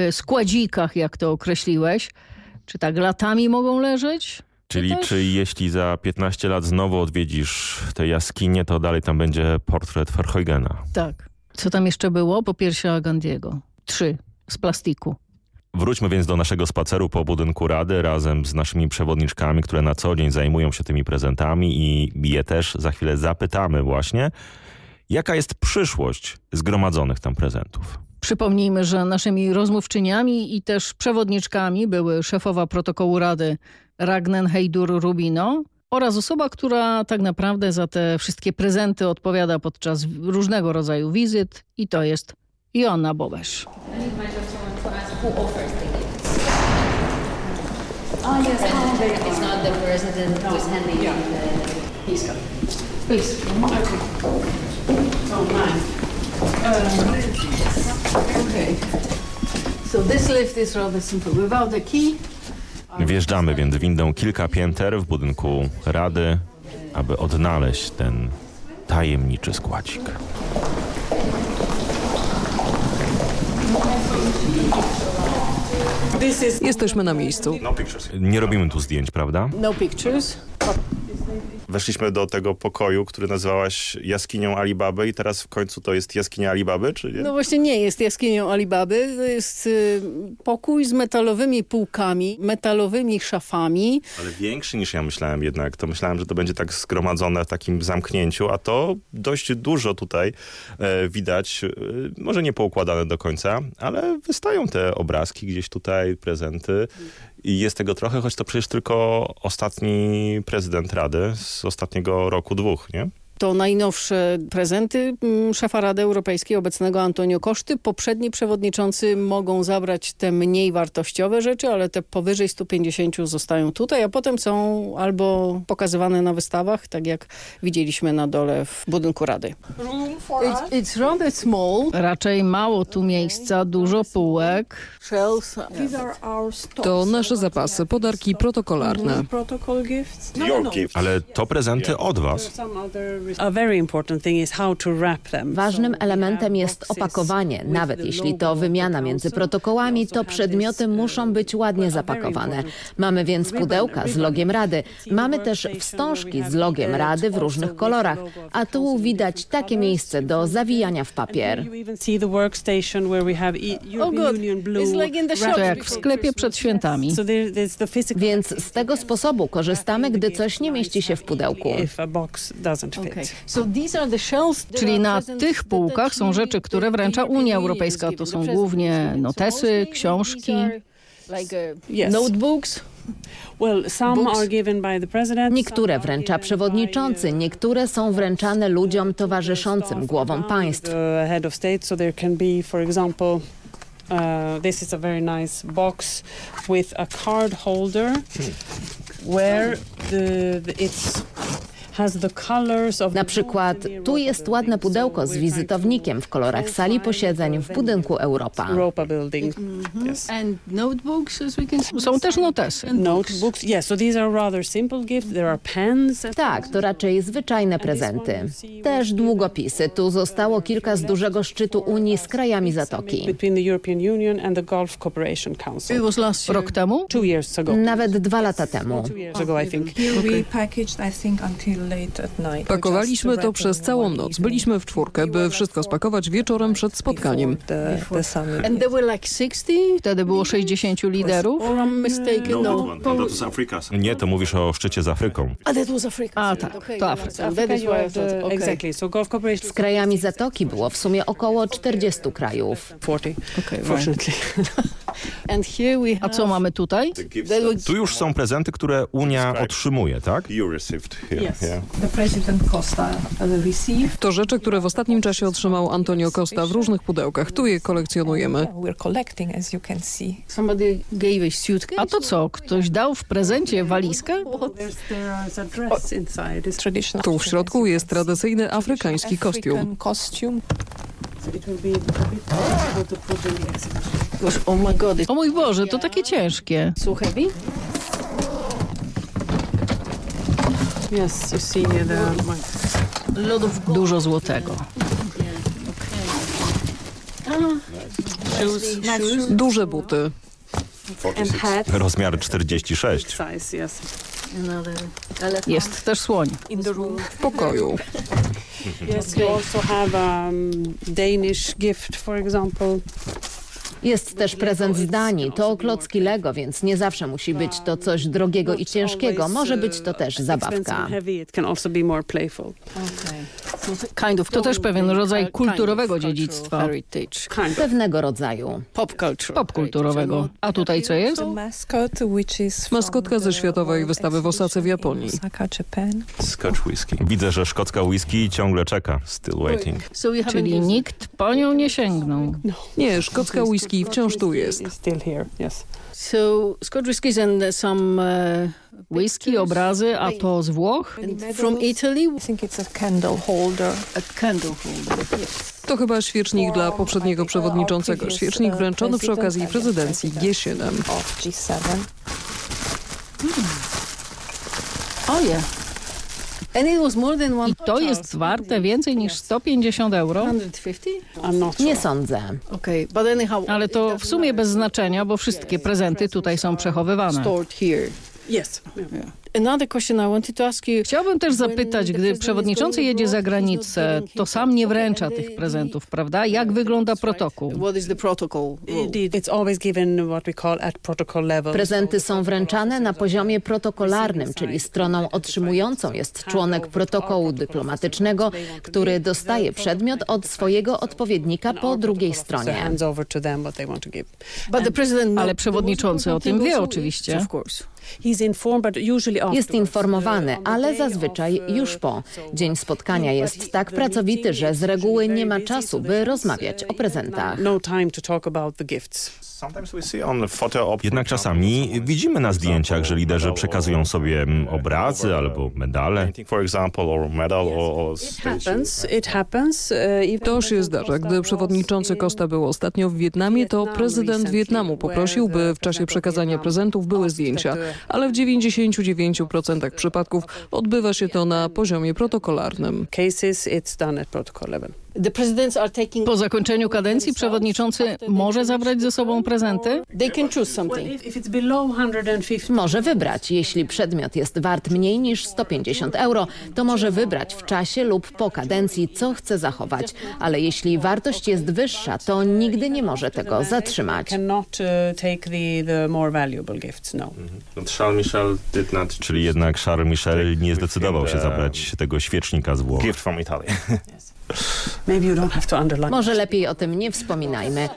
y, składzikach, jak to określiłeś, czy tak latami mogą leżeć? Czyli też... czy jeśli za 15 lat znowu odwiedzisz tę jaskinię, to dalej tam będzie portret Verheugena? Tak. Co tam jeszcze było? Po piersiach Gandiego. Trzy z plastiku. Wróćmy więc do naszego spaceru po budynku Rady razem z naszymi przewodniczkami, które na co dzień zajmują się tymi prezentami i je też za chwilę zapytamy właśnie, jaka jest przyszłość zgromadzonych tam prezentów. Przypomnijmy, że naszymi rozmówczyniami i też przewodniczkami były szefowa protokołu Rady Ragnen Heidur Rubino oraz osoba, która tak naprawdę za te wszystkie prezenty odpowiada podczas różnego rodzaju wizyt i to jest Joanna Bobesz. who offers the gifts. Yes, how they It's not the president who is handing yeah. the... Please come. Please. Okay. Oh, nice. Uh, okay. So this lift is rather simple. Without the key... Wjeżdżamy więc windą kilka pięter w budynku Rady, aby odnaleźć ten tajemniczy składzik. Jesteśmy na miejscu. Nie robimy tu zdjęć, prawda? No pictures. Weszliśmy do tego pokoju, który nazywałaś jaskinią Alibaby i teraz w końcu to jest jaskinia Alibaby, czy nie? No właśnie nie jest jaskinią Alibaby. To jest y, pokój z metalowymi półkami, metalowymi szafami. Ale większy niż ja myślałem jednak. To myślałem, że to będzie tak zgromadzone w takim zamknięciu, a to dość dużo tutaj e, widać. E, może nie poukładane do końca, ale wystają te obrazki gdzieś tutaj, prezenty. I jest tego trochę, choć to przecież tylko ostatni prezydent Rady z ostatniego roku, dwóch, nie? To najnowsze prezenty mm, szefa Rady Europejskiej, obecnego Antonio Koszty. Poprzedni przewodniczący mogą zabrać te mniej wartościowe rzeczy, ale te powyżej 150 zostają tutaj, a potem są albo pokazywane na wystawach, tak jak widzieliśmy na dole w budynku Rady. It's, it's rather small. Raczej mało tu miejsca, dużo półek. To nasze zapasy, podarki protokolarne. No, no, no. Ale to prezenty od was. Ważnym elementem jest opakowanie. Nawet jeśli to wymiana między protokołami, to przedmioty muszą być ładnie zapakowane. Mamy więc pudełka z logiem Rady. Mamy też wstążki z logiem Rady w różnych kolorach. A tu widać takie miejsce do zawijania w papier. To jak w sklepie przed świętami. Więc z tego sposobu korzystamy, gdy coś nie mieści się w pudełku. Czyli na tych półkach są rzeczy, które wręcza Unia Europejska. To są głównie notesy, książki. Notebooks. Niektóre wręcza przewodniczący, niektóre są wręczane ludziom towarzyszącym głowom państw. Uh, this is a very nice box with a card holder where the, the it's na przykład tu jest ładne pudełko z wizytownikiem w kolorach sali posiedzeń w budynku Europa. Są też notesy. Tak, to raczej zwyczajne prezenty. Też długopisy. Tu zostało kilka z dużego szczytu Unii z krajami Zatoki. Rok temu? Nawet dwa lata temu. Pakowaliśmy to przez całą noc. Byliśmy w czwórkę, by wszystko spakować wieczorem przed spotkaniem. Wtedy było 60 liderów. No, Nie, to mówisz o szczycie z Afryką. A tak, to Afryka. Z krajami Zatoki było w sumie około 40 krajów. [laughs] A co mamy tutaj? Tu już są prezenty, które Unia otrzymuje, tak? To rzeczy, które w ostatnim czasie otrzymał Antonio Costa w różnych pudełkach. Tu je kolekcjonujemy. A to co? Ktoś dał w prezencie walizkę? Tu w środku jest tradycyjny afrykański kostium. O mój Boże, to takie ciężkie. Yes, you see the... Lodów dużo złotego. Duże buty. Rozmiar 46. Jest też słoń. W pokoju. Yes, we also have a um, Danish gift, for example. Jest też prezent z Danii. To klocki Lego, więc nie zawsze musi być to coś drogiego i ciężkiego. Może być to też zabawka. To też pewien rodzaj kulturowego dziedzictwa. Pewnego rodzaju. Popkulturowego. A tutaj co jest? Maskotka ze światowej wystawy w Osace w Japonii. Scotch whisky. Widzę, że szkocka whisky ciągle czeka. Still waiting. Czyli nikt po nią nie sięgnął. Nie, szkocka whisky wciąż tu jest. So, Scotch whiskies and some uh, whisky, obrazy, a to z Włoch? From Italy? I think it's a candle holder. A candle holder. To chyba świecznik dla poprzedniego przewodniczącego. Świecznik wręczony przy okazji prezydencji G7. Oje. I to jest warte więcej niż 150 euro? Nie sądzę. Ale to w sumie bez znaczenia, bo wszystkie prezenty tutaj są przechowywane. Yes. Chciałbym też zapytać, gdy przewodniczący jedzie za granicę, to sam nie wręcza tych prezentów, prawda? Jak wygląda protokół? Prezenty są wręczane na poziomie protokolarnym, czyli stroną otrzymującą jest członek protokołu dyplomatycznego, który dostaje przedmiot od swojego odpowiednika po drugiej stronie. Ale przewodniczący o tym wie oczywiście. Jest informowany, ale zazwyczaj już po. Dzień spotkania jest tak pracowity, że z reguły nie ma czasu, by rozmawiać o prezentach. Jednak czasami widzimy na zdjęciach, że liderzy przekazują sobie obrazy albo medale. To się zdarza. Gdy przewodniczący Costa był ostatnio w Wietnamie, to prezydent Wietnamu poprosił, by w czasie przekazania prezentów były zdjęcia, ale w 99% przypadków odbywa się to na poziomie protokolarnym. Po zakończeniu kadencji przewodniczący może zabrać ze sobą prezenty? Może wybrać. Jeśli przedmiot jest wart mniej niż 150 euro, to może wybrać w czasie lub po kadencji, co chce zachować. Ale jeśli wartość jest wyższa, to nigdy nie może tego zatrzymać. Charles Michel did not... Czyli jednak Charles Michel nie zdecydował się zabrać tego świecznika z Włoch. Gift from Italy. Może lepiej o tym nie wspominajmy.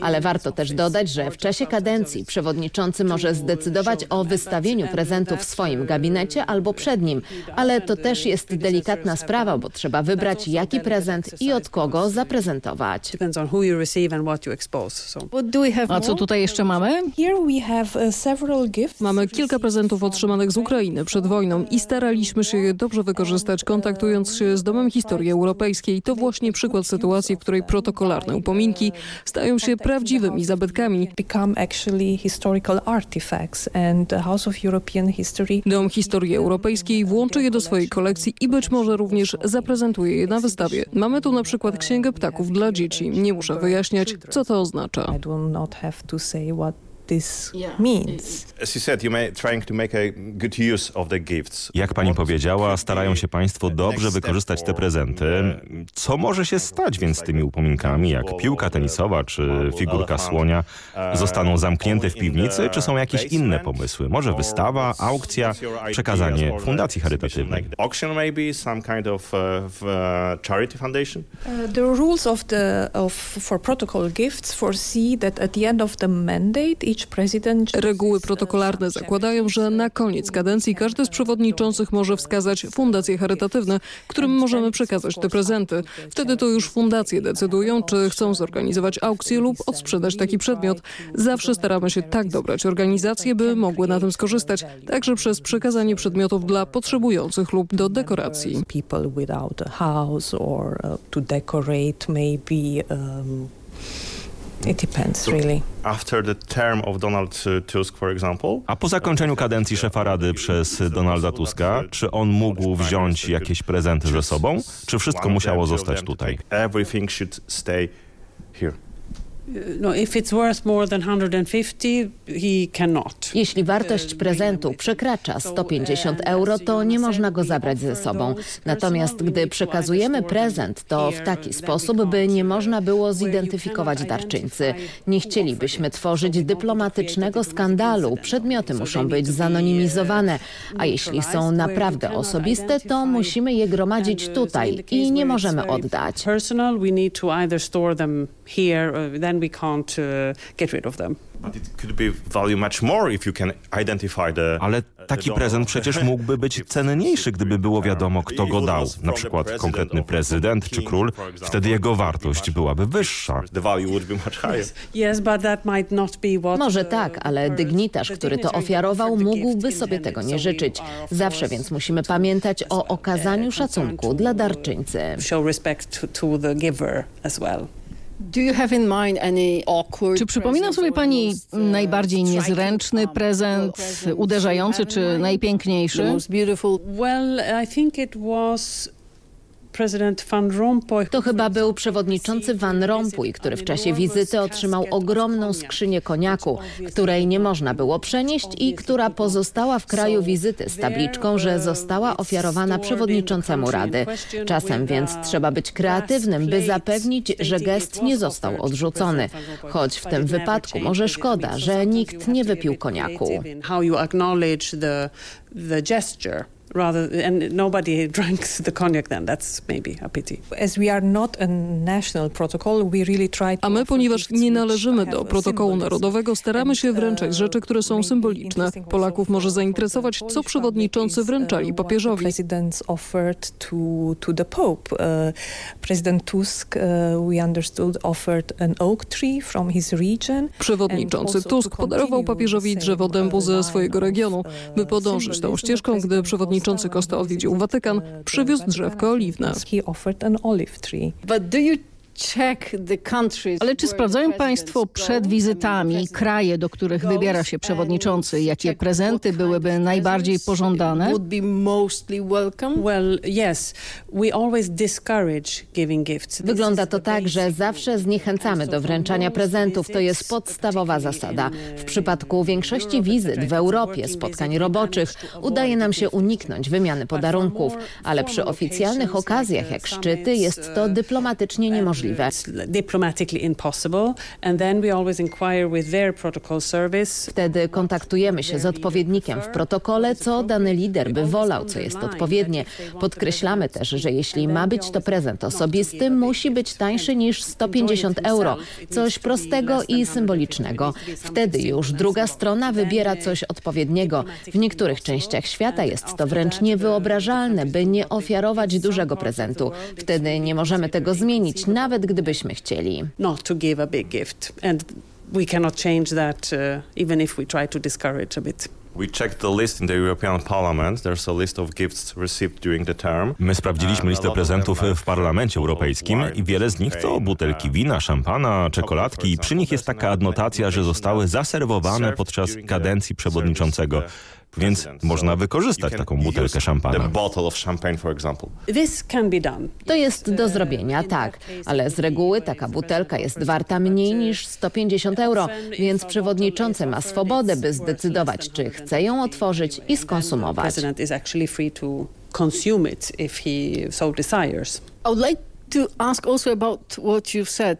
Ale warto też dodać, że w czasie kadencji przewodniczący może zdecydować o wystawieniu prezentów w swoim gabinecie albo przed nim. Ale to też jest delikatna sprawa, bo trzeba wybrać jaki prezent i od kogo zaprezentować. A co tutaj jeszcze mamy? Mamy kilka prezentów otrzymanych z Ukrainy przed wojną i staraliśmy się je dobrze wykorzystać, kontaktując się z Domem Historii Europejskiej. To właśnie przykład sytuacji, w której protokolarne upominki stają się prawdziwymi zabytkami. Dom Historii Europejskiej włączy je do swojej kolekcji i być może również zaprezentuje je na wystawie. Mamy tu na przykład Księgę Ptaków dla dzieci. Nie muszę wyjaśniać, co to oznacza. Jak pani powiedziała, starają się państwo dobrze wykorzystać te prezenty. Co może się stać więc z tymi upominkami, jak piłka tenisowa czy figurka słonia? Zostaną zamknięte w piwnicy, czy są jakieś inne pomysły? Może wystawa, aukcja, przekazanie fundacji charytatywnej? The rules of the of for protocol gifts foresee that at the end of the mandate Reguły protokolarne zakładają, że na koniec kadencji każdy z przewodniczących może wskazać fundacje charytatywne, którym możemy przekazać te prezenty. Wtedy to już fundacje decydują, czy chcą zorganizować aukcję lub odsprzedać taki przedmiot. Zawsze staramy się tak dobrać organizacje, by mogły na tym skorzystać, także przez przekazanie przedmiotów dla potrzebujących lub do dekoracji. people without a house or uh, to decorate maybe um, it depends really. After the term of Donald Tusk, for example. A po zakończeniu kadencji szefa Rady przez Donalda Tuska, czy on mógł wziąć jakieś prezenty ze sobą, czy wszystko musiało zostać tutaj? Everything should stay here. No, if it's worth more than 150, he cannot. Jeśli wartość prezentu przekracza 150 euro, to nie można go zabrać ze sobą. Natomiast gdy przekazujemy prezent, to w taki sposób, by nie można było zidentyfikować darczyńcy. Nie chcielibyśmy tworzyć dyplomatycznego skandalu. Przedmioty muszą być zanonimizowane, a jeśli są naprawdę osobiste, to musimy je gromadzić tutaj i nie możemy oddać. Personal, we need to either store them here, uh, then we can't uh, get rid of them. Ale taki prezent przecież mógłby być [laughs] cenniejszy, gdyby było wiadomo, kto go dał. Na przykład konkretny prezydent czy król. Wtedy jego wartość byłaby wyższa. Yes, but that might not be what Może tak, ale dygnitarz, który to ofiarował, mógłby sobie tego nie życzyć. Zawsze więc musimy pamiętać o okazaniu szacunku dla darczyńcy. show respect to, to the giver as well. Czy przypomina sobie pani najbardziej niezręczny prezent, uderzający czy najpiękniejszy? Well, I think it was President Van Rompuy. To chyba był przewodniczący Van Rompuy, który w czasie wizyty otrzymał ogromną skrzynię koniaku, której nie można było przenieść i która pozostała w kraju wizyty z tabliczką, że została ofiarowana przewodniczącemu Rady. Czasem więc trzeba być kreatywnym, by zapewnić, że gest nie został odrzucony. Choć w tym wypadku może szkoda, że nikt nie wypił koniaku. Rather and nobody [laughs] drank the cognac then that's maybe a pity As we are not a national protocol, we really try A my, ponieważ nie należymy do protokołu narodowego, staramy się wręczać rzeczy, które są symboliczne. Polaków może zainteresować, co przewodniczący wręczali papieżowi. Presidents offered to to the Pope. Uh, President Tusk, uh, we understood, offered an oak tree from his region. Przewodniczący Tusk podarował papieżowi drzewo dębu ze swojego regionu. By podążyć tą ścieżką, gdy przewodniczący Costa odwiedził Watykan, przywiózł drzewko oliwne. Ale czy sprawdzają Państwo przed wizytami kraje, do których wybiera się przewodniczący, jakie prezenty byłyby najbardziej pożądane? Wygląda to tak, że zawsze zniechęcamy do wręczania prezentów. To jest podstawowa zasada. W przypadku większości wizyt w Europie, spotkań roboczych, udaje nam się uniknąć wymiany podarunków, ale przy oficjalnych okazjach jak szczyty jest to dyplomatycznie niemożliwe. Wtedy kontaktujemy się z odpowiednikiem w protokole, co dany lider by wolał, co jest odpowiednie. Podkreślamy też, że jeśli ma być to prezent osobisty, musi być tańszy niż 150 euro. Coś prostego i symbolicznego. Wtedy już druga strona wybiera coś odpowiedniego. W niektórych częściach świata jest to wręcz niewyobrażalne, by nie ofiarować dużego prezentu. Wtedy nie możemy tego zmienić, nawet gdybyśmy chcieli. Not to give a big gift. And we cannot change that uh, even if we try to discourage a bit. We checked the list in the European Parliament. There's a list of gifts received during the term. My sprawdziliśmy listę prezentów w Parlamencie Europejskim i wiele z nich to butelki wina, szampana, czekoladki. Przy nich jest taka adnotacja, że zostały zaserwowane podczas kadencji przewodniczącego. Więc można wykorzystać taką butelkę szampana. To jest do zrobienia, tak, ale z reguły taka butelka jest warta mniej niż 150 euro, więc przewodniczący ma swobodę, by zdecydować, czy chce ją otworzyć i skonsumować.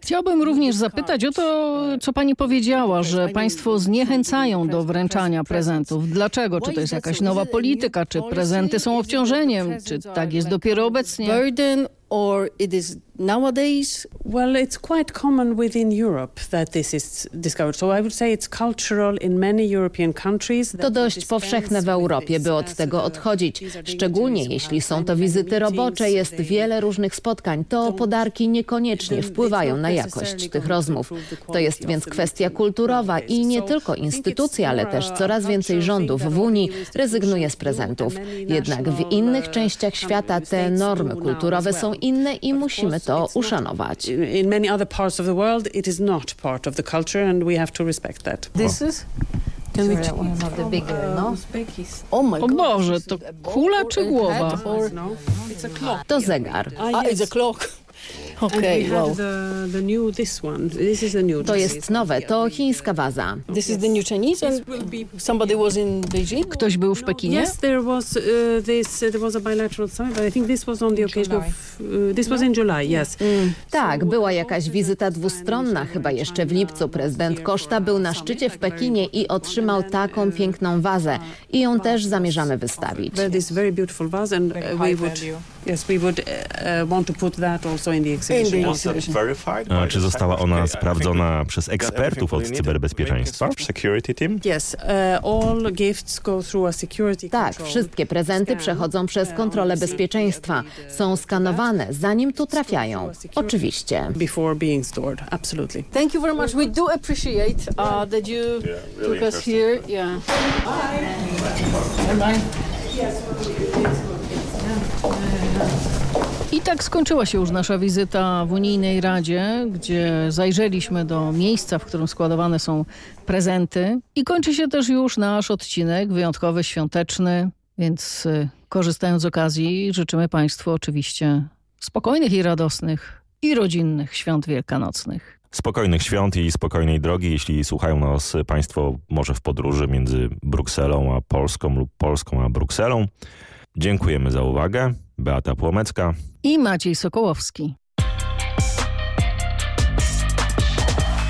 Chciałbym również zapytać o to, co pani powiedziała, że państwo zniechęcają do wręczania prezentów. Dlaczego? Czy to jest jakaś nowa polityka? Czy prezenty są obciążeniem? Czy tak jest dopiero obecnie? or it is nowadays? Well, it's quite common within Europe that this is discovered. So I would say it's cultural in many European countries. To dość powszechne w Europie, by od tego odchodzić. Szczególnie jeśli są to wizyty robocze, jest wiele różnych spotkań. To podarki niekoniecznie wpływają na jakość tych rozmów. To jest więc kwestia kulturowa i nie tylko instytucje, ale też coraz więcej rządów w Unii rezygnuje z prezentów. Jednak w innych częściach świata te normy kulturowe są inne i musimy to uszanować. In many other parts of the world it is not part of the culture and we have to respect that. This is o Boże, to kula czy głowa? To zegar. it's a clock. Okay, wow. To jest nowe, to chińska waza. This is the new Chinese and somebody was in Beijing? Ktoś był w Pekinie? Yes, there was uh, this there was a bilateral summit, but I think this was on the occasion of uh, this was in July, yes. Mm, tak, była jakaś wizyta dwustronna, chyba jeszcze w lipcu. Prezydent Koszta był na szczycie w Pekinie i otrzymał taką piękną wazę i ją też zamierzamy wystawić. This very beautiful vase and we would yes, we would uh, want to put that also in the exhibition. A czy została ona sprawdzona przez ekspertów od cyberbezpieczeństwa? Yes, all gifts go through a security Tak, wszystkie prezenty przechodzą przez kontrolę bezpieczeństwa. Są skanowane, zanim tu trafiają. Oczywiście. Before being stored, absolutely. Thank you very much. We do appreciate uh, that you took us here. Yeah. Bye. I tak skończyła się już nasza wizyta w Unijnej Radzie, gdzie zajrzeliśmy do miejsca, w którym składowane są prezenty. I kończy się też już nasz odcinek wyjątkowy, świąteczny, więc y, korzystając z okazji życzymy Państwu oczywiście spokojnych i radosnych i rodzinnych świąt wielkanocnych. Spokojnych świąt i spokojnej drogi, jeśli słuchają nas Państwo może w podróży między Brukselą a Polską lub Polską a Brukselą. Dziękujemy za uwagę. Beata Płomecka i Maciej Sokołowski.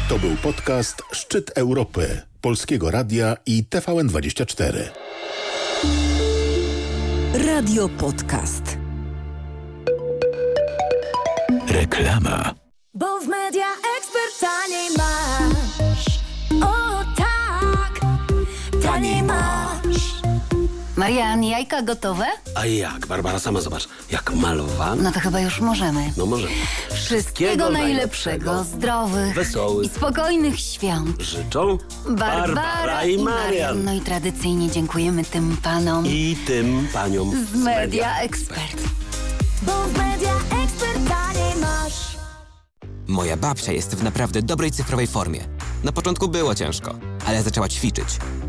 To był podcast Szczyt Europy Polskiego Radia i TVN24. Radio Podcast. Reklama. Bo w media Marian, jajka gotowe? A jak? Barbara, sama zobacz. Jak malowane. No to chyba już możemy. No możemy. Wszystkiego, Wszystkiego najlepszego, najlepszego, zdrowych wesołych i spokojnych świąt. Życzą Barbara, Barbara i, i Marian. No i tradycyjnie dziękujemy tym panom. I tym paniom. Z Media Expert. Bo w Media Expert taniej masz. Moja babcia jest w naprawdę dobrej cyfrowej formie. Na początku było ciężko, ale zaczęła ćwiczyć.